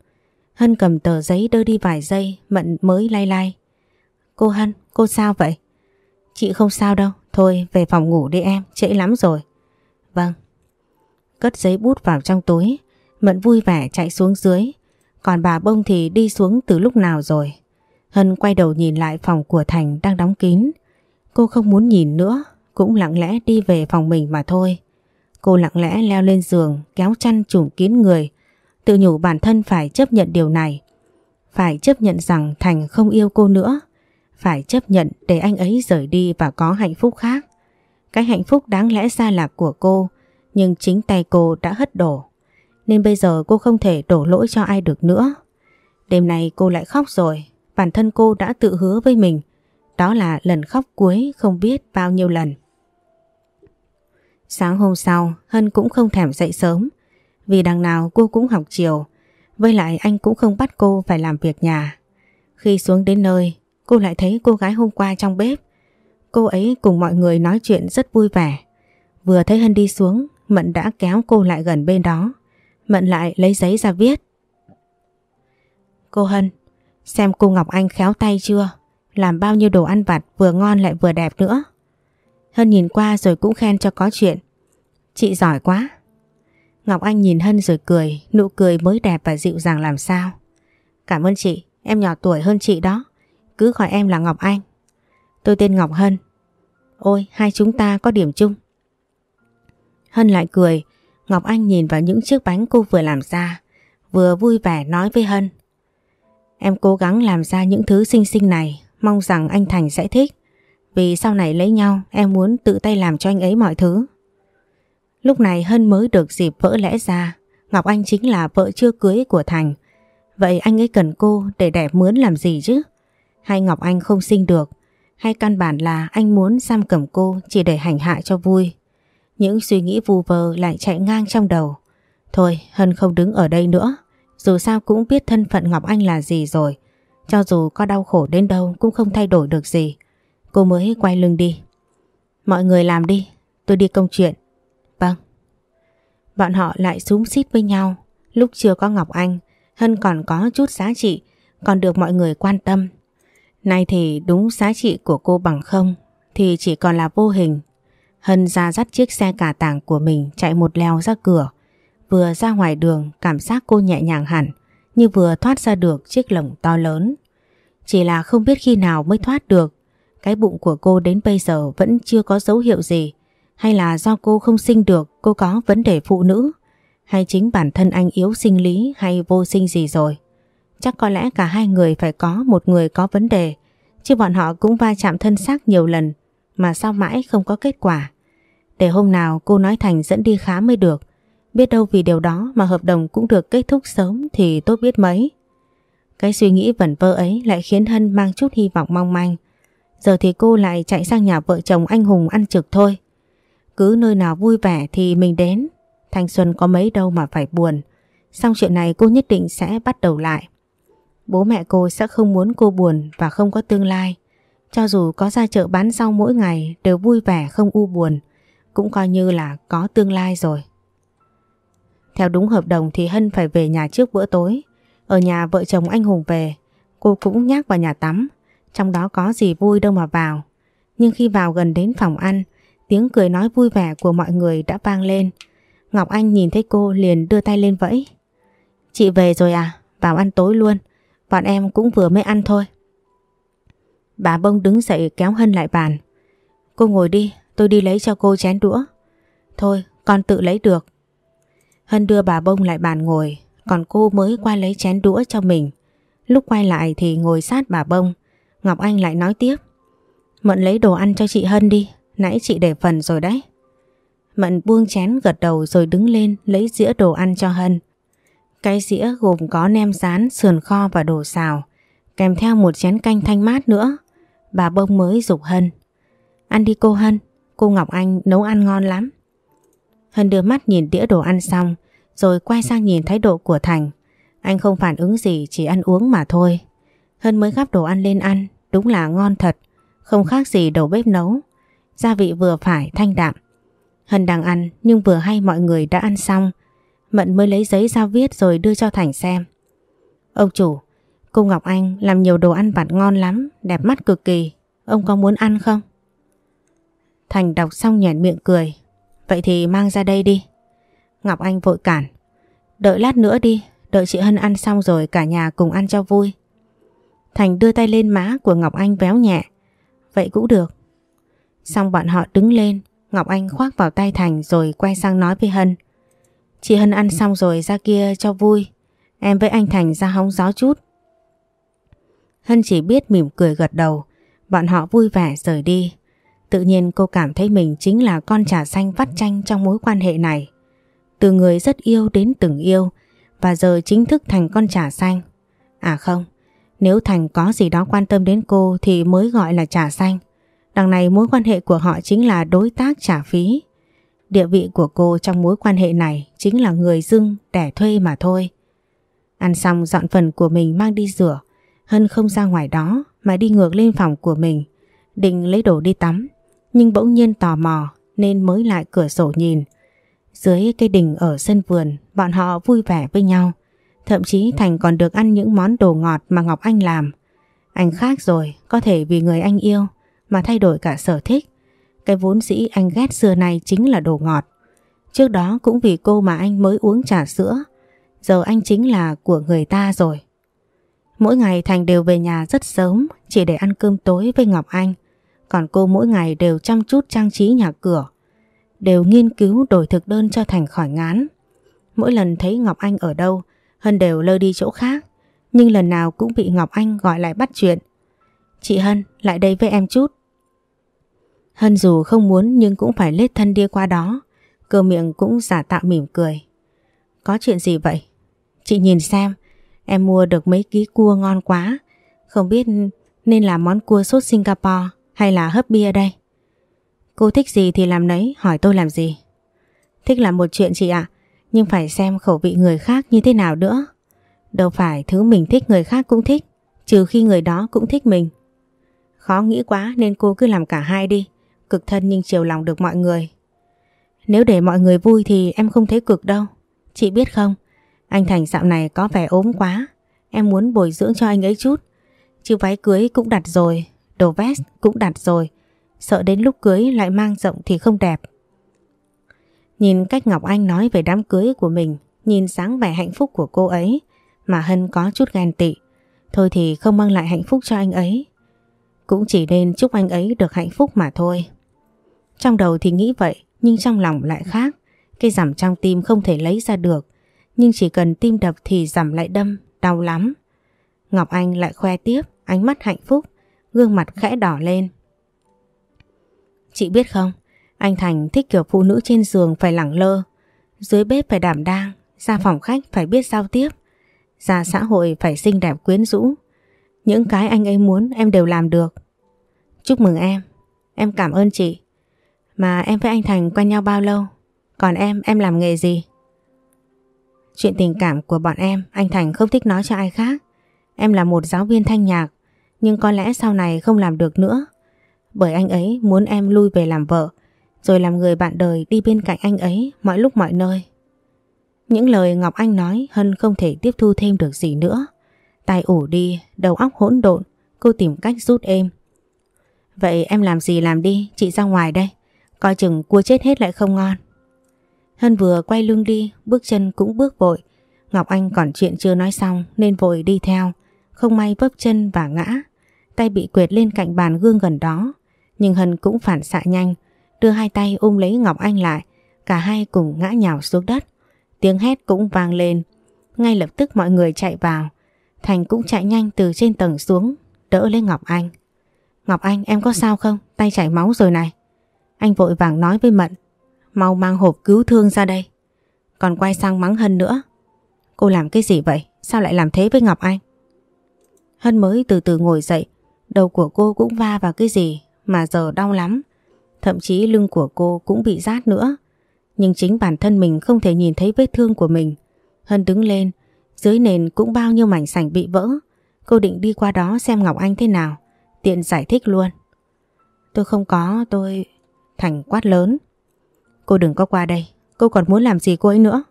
Hân cầm tờ giấy đưa đi vài giây, Mận mới lay lay. Cô Hân, cô sao vậy? Chị không sao đâu, thôi về phòng ngủ đi em, trễ lắm rồi. Vâng. Cất giấy bút vào trong túi, Mận vui vẻ chạy xuống dưới, còn bà Bông thì đi xuống từ lúc nào rồi. Hân quay đầu nhìn lại phòng của Thành đang đóng kín. Cô không muốn nhìn nữa, cũng lặng lẽ đi về phòng mình mà thôi. Cô lặng lẽ leo lên giường, kéo chăn trùm kín người, tự nhủ bản thân phải chấp nhận điều này. Phải chấp nhận rằng Thành không yêu cô nữa. Phải chấp nhận để anh ấy rời đi và có hạnh phúc khác. Cái hạnh phúc đáng lẽ ra là của cô, nhưng chính tay cô đã hất đổ. Nên bây giờ cô không thể đổ lỗi cho ai được nữa. Đêm nay cô lại khóc rồi, bản thân cô đã tự hứa với mình. Đó là lần khóc cuối không biết bao nhiêu lần. Sáng hôm sau, Hân cũng không thèm dậy sớm, vì đằng nào cô cũng học chiều, với lại anh cũng không bắt cô phải làm việc nhà. Khi xuống đến nơi, cô lại thấy cô gái hôm qua trong bếp. Cô ấy cùng mọi người nói chuyện rất vui vẻ. Vừa thấy Hân đi xuống, Mận đã kéo cô lại gần bên đó. Mận lại lấy giấy ra viết. Cô Hân, xem cô Ngọc Anh khéo tay chưa? Làm bao nhiêu đồ ăn vặt vừa ngon lại vừa đẹp nữa. Hân nhìn qua rồi cũng khen cho có chuyện. Chị giỏi quá. Ngọc Anh nhìn Hân rồi cười, nụ cười mới đẹp và dịu dàng làm sao. Cảm ơn chị, em nhỏ tuổi hơn chị đó. Cứ gọi em là Ngọc Anh. Tôi tên Ngọc Hân. Ôi, hai chúng ta có điểm chung. Hân lại cười, Ngọc Anh nhìn vào những chiếc bánh cô vừa làm ra, vừa vui vẻ nói với Hân. Em cố gắng làm ra những thứ xinh xinh này, mong rằng anh Thành sẽ thích. Vì sau này lấy nhau em muốn tự tay làm cho anh ấy mọi thứ. Lúc này Hân mới được dịp vỡ lẽ ra. Ngọc Anh chính là vợ chưa cưới của Thành. Vậy anh ấy cần cô để đẻ mướn làm gì chứ? Hay Ngọc Anh không sinh được? Hay căn bản là anh muốn giam cầm cô chỉ để hành hạ cho vui? Những suy nghĩ vu vơ lại chạy ngang trong đầu. Thôi, Hân không đứng ở đây nữa. Dù sao cũng biết thân phận Ngọc Anh là gì rồi. Cho dù có đau khổ đến đâu cũng không thay đổi được gì. Cô mới quay lưng đi. Mọi người làm đi. Tôi đi công chuyện. Bọn họ lại súng xít với nhau Lúc chưa có Ngọc Anh, Hân còn có chút giá trị, Còn được mọi người quan tâm Nay thì đúng giá trị của cô bằng không Thì chỉ còn là vô hình Hân ra dắt chiếc xe cả tàng của mình chạy một leo ra cửa. Vừa ra ngoài đường, cảm giác cô nhẹ nhàng hẳn, như vừa thoát ra được chiếc lồng to lớn. Chỉ là không biết khi nào mới thoát được. Cái bụng của cô đến bây giờ vẫn chưa có dấu hiệu gì. Hay là do cô không sinh được, cô có vấn đề phụ nữ? Hay chính bản thân anh yếu sinh lý hay vô sinh gì rồi? Chắc có lẽ cả hai người phải có một người có vấn đề. Chứ bọn họ cũng va chạm thân xác nhiều lần, mà sao mãi không có kết quả. Để hôm nào cô nói Thành dẫn đi khám mới được. Biết đâu vì điều đó mà hợp đồng cũng được kết thúc sớm thì tốt biết mấy. Cái suy nghĩ vẩn vơ ấy lại khiến Hân mang chút hy vọng mong manh. Giờ thì cô lại chạy sang nhà vợ chồng anh Hùng ăn trực thôi. Cứ nơi nào vui vẻ thì mình đến. Thanh xuân có mấy đâu mà phải buồn. Xong chuyện này cô nhất định sẽ bắt đầu lại. Bố mẹ cô sẽ không muốn cô buồn và không có tương lai. Cho dù có ra chợ bán rau mỗi ngày đều vui vẻ không u buồn, cũng coi như là có tương lai rồi. Theo đúng hợp đồng thì Hân phải về nhà trước bữa tối. Ở nhà vợ chồng anh Hùng về, cô cũng nhắc vào nhà tắm. Trong đó có gì vui đâu mà vào. Nhưng khi vào gần đến phòng ăn, tiếng cười nói vui vẻ của mọi người đã vang lên. Ngọc Anh nhìn thấy cô liền đưa tay lên vẫy. Chị về rồi à? Vào ăn tối luôn. Bọn em cũng vừa mới ăn thôi. Bà bông đứng dậy kéo Hân lại bàn. Cô ngồi đi, tôi đi lấy cho cô chén đũa. Thôi, con tự lấy được. Hân đưa bà bông lại bàn ngồi, còn cô mới qua lấy chén đũa cho mình. Lúc quay lại thì ngồi sát bà bông, Ngọc Anh lại nói tiếp. Mận lấy đồ ăn cho chị Hân đi, nãy chị để phần rồi đấy. Mận buông chén gật đầu rồi đứng lên lấy dĩa đồ ăn cho Hân. Cái dĩa gồm có nem rán, sườn kho và đồ xào, kèm theo một chén canh thanh mát nữa. Bà bông mới dục Hân. Ăn đi cô Hân, cô Ngọc Anh nấu ăn ngon lắm. Hân đưa mắt nhìn đĩa đồ ăn xong, rồi quay sang nhìn thái độ của Thành. Anh không phản ứng gì, chỉ ăn uống mà thôi. Hân mới gắp đồ ăn lên ăn, đúng là ngon thật, không khác gì đầu bếp nấu. Gia vị vừa phải, thanh đạm. Hân đang ăn nhưng vừa hay mọi người đã ăn xong. Mận mới lấy giấy ra viết rồi đưa cho Thành xem. Ông chủ, cô Ngọc Anh làm nhiều đồ ăn vặt ngon lắm, đẹp mắt cực kỳ. Ông có muốn ăn không? Thành đọc xong nhẹn miệng cười. Vậy thì mang ra đây đi. Ngọc Anh vội cản. Đợi lát nữa đi, đợi chị Hân ăn xong rồi cả nhà cùng ăn cho vui. Thành đưa tay lên má của Ngọc Anh véo nhẹ. Vậy cũng được. Xong bọn họ đứng lên, Ngọc Anh khoác vào tay Thành rồi quay sang nói với Hân. Chị Hân ăn xong rồi ra kia cho vui. Em với anh Thành ra hóng gió chút. Hân chỉ biết mỉm cười gật đầu. Bọn họ vui vẻ rời đi. Tự nhiên cô cảm thấy mình chính là con trà xanh vắt chanh trong mối quan hệ này. Từ người rất yêu đến từng yêu và giờ chính thức thành con trà xanh. À không, nếu Thành có gì đó quan tâm đến cô thì mới gọi là trà xanh. Đằng này mối quan hệ của họ chính là đối tác trả phí. Địa vị của cô trong mối quan hệ này chính là người dưng đẻ thuê mà thôi. Ăn xong dọn phần của mình mang đi rửa. Hân không ra ngoài đó mà đi ngược lên phòng của mình. Định lấy đồ đi tắm. Nhưng bỗng nhiên tò mò nên mới lại cửa sổ nhìn. Dưới cây đình ở sân vườn bọn họ vui vẻ với nhau. Thậm chí Thành còn được ăn những món đồ ngọt mà Ngọc Anh làm. Anh khác rồi, có thể vì người anh yêu mà thay đổi cả sở thích. Cái vốn dĩ anh ghét xưa này chính là đồ ngọt. Trước đó cũng vì cô mà anh mới uống trà sữa. Giờ anh chính là của người ta rồi. Mỗi ngày Thành đều về nhà rất sớm chỉ để ăn cơm tối với Ngọc Anh. Còn cô mỗi ngày đều chăm chút trang trí nhà cửa. Đều nghiên cứu đổi thực đơn cho Thành khỏi ngán. Mỗi lần thấy Ngọc Anh ở đâu, Hân đều lơ đi chỗ khác. Nhưng lần nào cũng bị Ngọc Anh gọi lại bắt chuyện. Chị Hân, lại đây với em chút. Hân dù không muốn nhưng cũng phải lết thân đi qua đó. Cơ miệng cũng giả tạo mỉm cười. Có chuyện gì vậy? Chị nhìn xem, em mua được mấy ký cua ngon quá. Không biết nên là món cua sốt Singapore hay là hấp bia đây? Cô thích gì thì làm nấy, hỏi tôi làm gì? Thích là một chuyện chị ạ, nhưng phải xem khẩu vị người khác như thế nào nữa. Đâu phải thứ mình thích người khác cũng thích, trừ khi người đó cũng thích mình. Khó nghĩ quá nên cô cứ làm cả hai đi cực thân nhưng chiều lòng được mọi người. Nếu để mọi người vui thì em không thấy cực đâu. Chị biết không, anh Thành dạo này có vẻ ốm quá. Em muốn bồi dưỡng cho anh ấy chút. Chứ váy cưới cũng đặt rồi, đồ vest cũng đặt rồi. sợ đến lúc cưới lại mang rộng thì không đẹp. Nhìn cách Ngọc Anh nói về đám cưới của mình, nhìn sáng vẻ hạnh phúc của cô ấy, mà Hân có chút ghen tị. Thôi thì không mang lại hạnh phúc cho anh ấy. Cũng chỉ nên chúc anh ấy được hạnh phúc mà thôi. Trong đầu thì nghĩ vậy, nhưng trong lòng lại khác. Cái giảm trong tim không thể lấy ra được, nhưng chỉ cần tim đập thì giảm lại đâm, đau lắm. Ngọc Anh lại khoe tiếp, ánh mắt hạnh phúc, gương mặt khẽ đỏ lên. Chị biết không, anh Thành thích kiểu phụ nữ trên giường phải lẳng lơ, dưới bếp phải đảm đang, ra phòng khách phải biết giao tiếp, ra xã hội phải xinh đẹp quyến rũ. Những cái anh ấy muốn em đều làm được. Chúc mừng em, em cảm ơn chị. Mà em với anh Thành quen nhau bao lâu? Còn em, em làm nghề gì? Chuyện tình cảm của bọn em, anh Thành không thích nói cho ai khác. Em là một giáo viên thanh nhạc, nhưng có lẽ sau này không làm được nữa. Bởi anh ấy muốn em lui về làm vợ, rồi làm người bạn đời đi bên cạnh anh ấy mọi lúc mọi nơi. Những lời Ngọc Anh nói Hân không thể tiếp thu thêm được gì nữa. Tài ủ đi, đầu óc hỗn độn, cô tìm cách rút êm. Vậy em làm gì làm đi, chị ra ngoài đây. Coi chừng cua chết hết lại không ngon. Hân vừa quay lưng đi, bước chân cũng bước vội. Ngọc Anh còn chuyện chưa nói xong nên vội đi theo. Không may vấp chân và ngã. Tay bị quệt lên cạnh bàn gương gần đó. Nhưng Hân cũng phản xạ nhanh. Đưa hai tay ôm lấy Ngọc Anh lại. Cả hai cùng ngã nhào xuống đất. Tiếng hét cũng vang lên. Ngay lập tức mọi người chạy vào. Thành cũng chạy nhanh từ trên tầng xuống. Đỡ lấy Ngọc Anh. Ngọc Anh em có sao không? Tay chảy máu rồi này. Anh vội vàng nói với Mận. Mau mang hộp cứu thương ra đây. Còn quay sang mắng Hân nữa. Cô làm cái gì vậy? Sao lại làm thế với Ngọc Anh? Hân mới từ từ ngồi dậy. Đầu của cô cũng va vào cái gì mà giờ đau lắm. Thậm chí lưng của cô cũng bị rát nữa. Nhưng chính bản thân mình không thể nhìn thấy vết thương của mình. Hân đứng lên. Dưới nền cũng bao nhiêu mảnh sảnh bị vỡ. Cô định đi qua đó xem Ngọc Anh thế nào. Tiện giải thích luôn. Tôi không có, tôi... Thành quát lớn. Cô đừng có qua đây, cô còn muốn làm gì cô ấy nữa?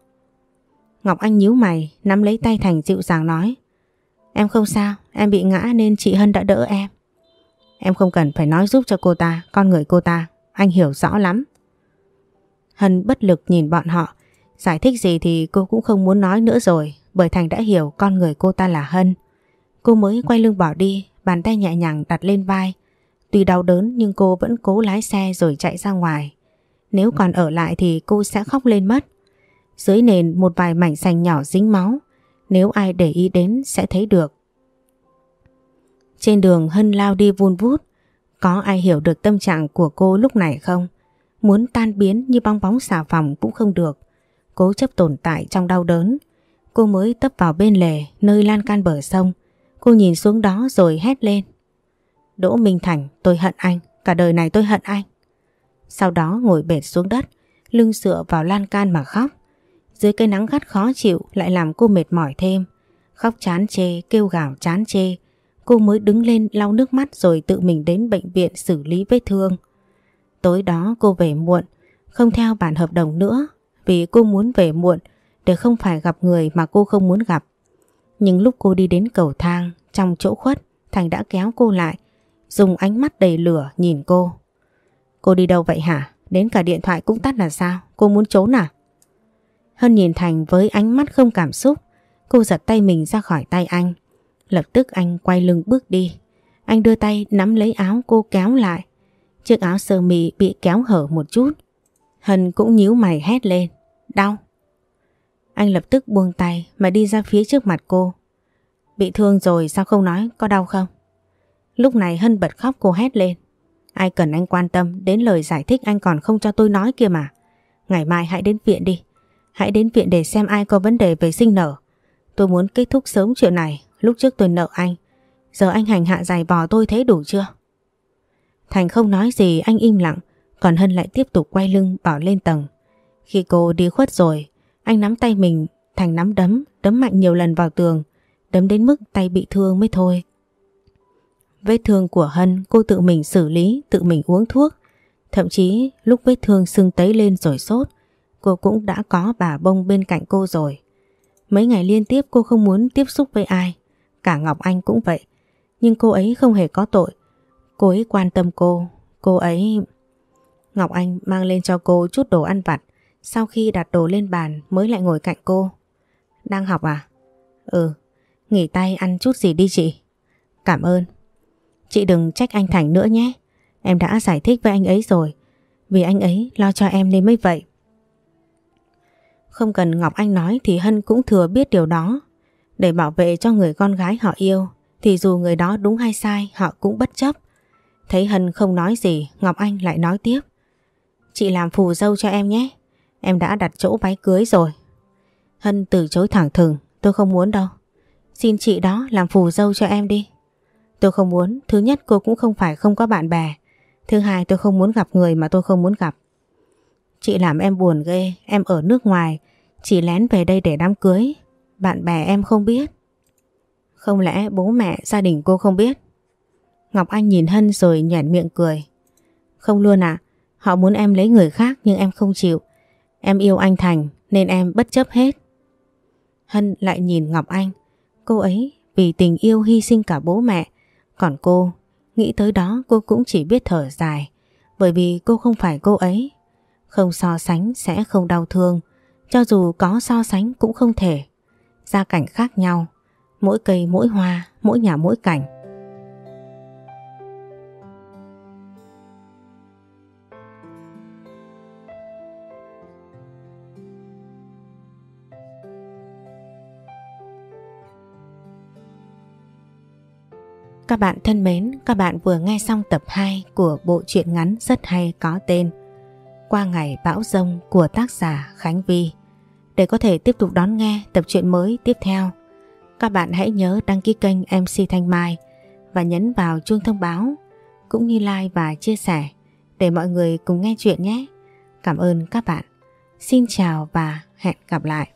Ngọc Anh nhíu mày, nắm lấy tay Thành dịu dàng nói. Em không sao, em bị ngã nên chị Hân đã đỡ em. Em không cần phải nói giúp cho cô ta, con người cô ta, anh hiểu rõ lắm. Hân bất lực nhìn bọn họ, giải thích gì thì cô cũng không muốn nói nữa rồi, bởi Thành đã hiểu con người cô ta là Hân. Cô mới quay lưng bỏ đi, bàn tay nhẹ nhàng đặt lên vai. Tuy đau đớn nhưng cô vẫn cố lái xe rồi chạy ra ngoài. Nếu còn ở lại thì cô sẽ khóc lên mất. Dưới nền một vài mảnh sành nhỏ dính máu. Nếu ai để ý đến sẽ thấy được. Trên đường Hân lao đi vun vút. Có ai hiểu được tâm trạng của cô lúc này không? Muốn tan biến như bong bóng xà phòng cũng không được. Cố chấp tồn tại trong đau đớn. Cô mới tấp vào bên lề, nơi lan can bờ sông. Cô nhìn xuống đó rồi hét lên. Đỗ Minh Thành, tôi hận anh. Cả đời này tôi hận anh. Sau đó ngồi bệt xuống đất, lưng dựa vào lan can mà khóc. Dưới cây nắng gắt khó chịu lại làm cô mệt mỏi thêm. Khóc chán chê, kêu gào chán chê. Cô mới đứng lên lau nước mắt rồi tự mình đến bệnh viện xử lý vết thương. Tối đó cô về muộn, không theo bản hợp đồng nữa vì cô muốn về muộn để không phải gặp người mà cô không muốn gặp. Nhưng lúc cô đi đến cầu thang trong chỗ khuất Thành đã kéo cô lại dùng ánh mắt đầy lửa nhìn cô. Cô đi đâu vậy hả? Đến cả điện thoại cũng tắt là sao? Cô muốn trốn à? Hân nhìn Thành với ánh mắt không cảm xúc. Cô giật tay mình ra khỏi tay anh. Lập tức anh quay lưng bước đi. Anh đưa tay nắm lấy áo cô kéo lại. Chiếc áo sơ mi bị kéo hở một chút. Hân cũng nhíu mày hét lên. Đau. Anh lập tức buông tay mà đi ra phía trước mặt cô. Bị thương rồi sao không nói có đau không? Lúc này Hân bật khóc cô hét lên. Ai cần anh quan tâm đến lời giải thích anh còn không cho tôi nói kia mà. Ngày mai hãy đến viện đi. Hãy đến viện để xem ai có vấn đề về sinh nở. Tôi muốn kết thúc sớm chuyện này. Lúc trước tôi nợ anh. Giờ anh hành hạ giày bò tôi thế đủ chưa? Thành không nói gì anh im lặng. Còn Hân lại tiếp tục quay lưng bỏ lên tầng. Khi cô đi khuất rồi, anh nắm tay mình, Thành nắm đấm, đấm mạnh nhiều lần vào tường, đấm đến mức tay bị thương mới thôi. Vết thương của Hân cô tự mình xử lý, tự mình uống thuốc. Thậm chí lúc vết thương sưng tấy lên rồi sốt, cô cũng đã có bà bông bên cạnh cô rồi. Mấy ngày liên tiếp cô không muốn tiếp xúc với ai, cả Ngọc Anh cũng vậy. Nhưng cô ấy không hề có tội. Cô ấy quan tâm cô, Cô ấy... Ngọc Anh mang lên cho cô chút đồ ăn vặt. Sau khi đặt đồ lên bàn mới lại ngồi cạnh cô. Đang học à? Ừ, nghỉ tay ăn chút gì đi chị. Cảm ơn. Chị đừng trách anh Thành nữa nhé. Em đã giải thích với anh ấy rồi. Vì anh ấy lo cho em nên mới vậy. Không cần Ngọc Anh nói thì Hân cũng thừa biết điều đó. Để bảo vệ cho người con gái họ yêu, thì dù người đó đúng hay sai, họ cũng bất chấp. Thấy Hân không nói gì, Ngọc Anh lại nói tiếp. Chị làm phù dâu cho em nhé. Em đã đặt chỗ váy cưới rồi. Hân từ chối thẳng thừng. Tôi không muốn đâu. Xin chị đó làm phù dâu cho em đi. Tôi không muốn. Thứ nhất cô cũng không phải không có bạn bè. Thứ hai tôi không muốn gặp người mà tôi không muốn gặp. Chị làm em buồn ghê. Em ở nước ngoài. Chỉ lén về đây để đám cưới. Bạn bè em không biết. Không lẽ bố mẹ gia đình cô không biết? Ngọc Anh nhìn Hân rồi nhoẻn miệng cười. Không luôn à, họ muốn em lấy người khác nhưng em không chịu. Em yêu anh Thành nên em bất chấp hết. Hân lại nhìn Ngọc Anh. Cô ấy vì tình yêu hy sinh cả bố mẹ. Còn cô, nghĩ tới đó cô cũng chỉ biết thở dài. Bởi vì cô không phải cô ấy. Không so sánh sẽ không đau thương. Cho dù có so sánh cũng không thể. Gia cảnh khác nhau. Mỗi cây mỗi hoa, mỗi nhà mỗi cảnh. Các bạn thân mến, các bạn vừa nghe xong tập 2 của bộ truyện ngắn rất hay có tên Qua ngày bão rông của tác giả Khánh Vi. Để có thể tiếp tục đón nghe tập truyện mới tiếp theo, các bạn hãy nhớ đăng ký kênh MC Thanh Mai và nhấn vào chuông thông báo cũng như like và chia sẻ để mọi người cùng nghe chuyện nhé. Cảm ơn các bạn. Xin chào và hẹn gặp lại.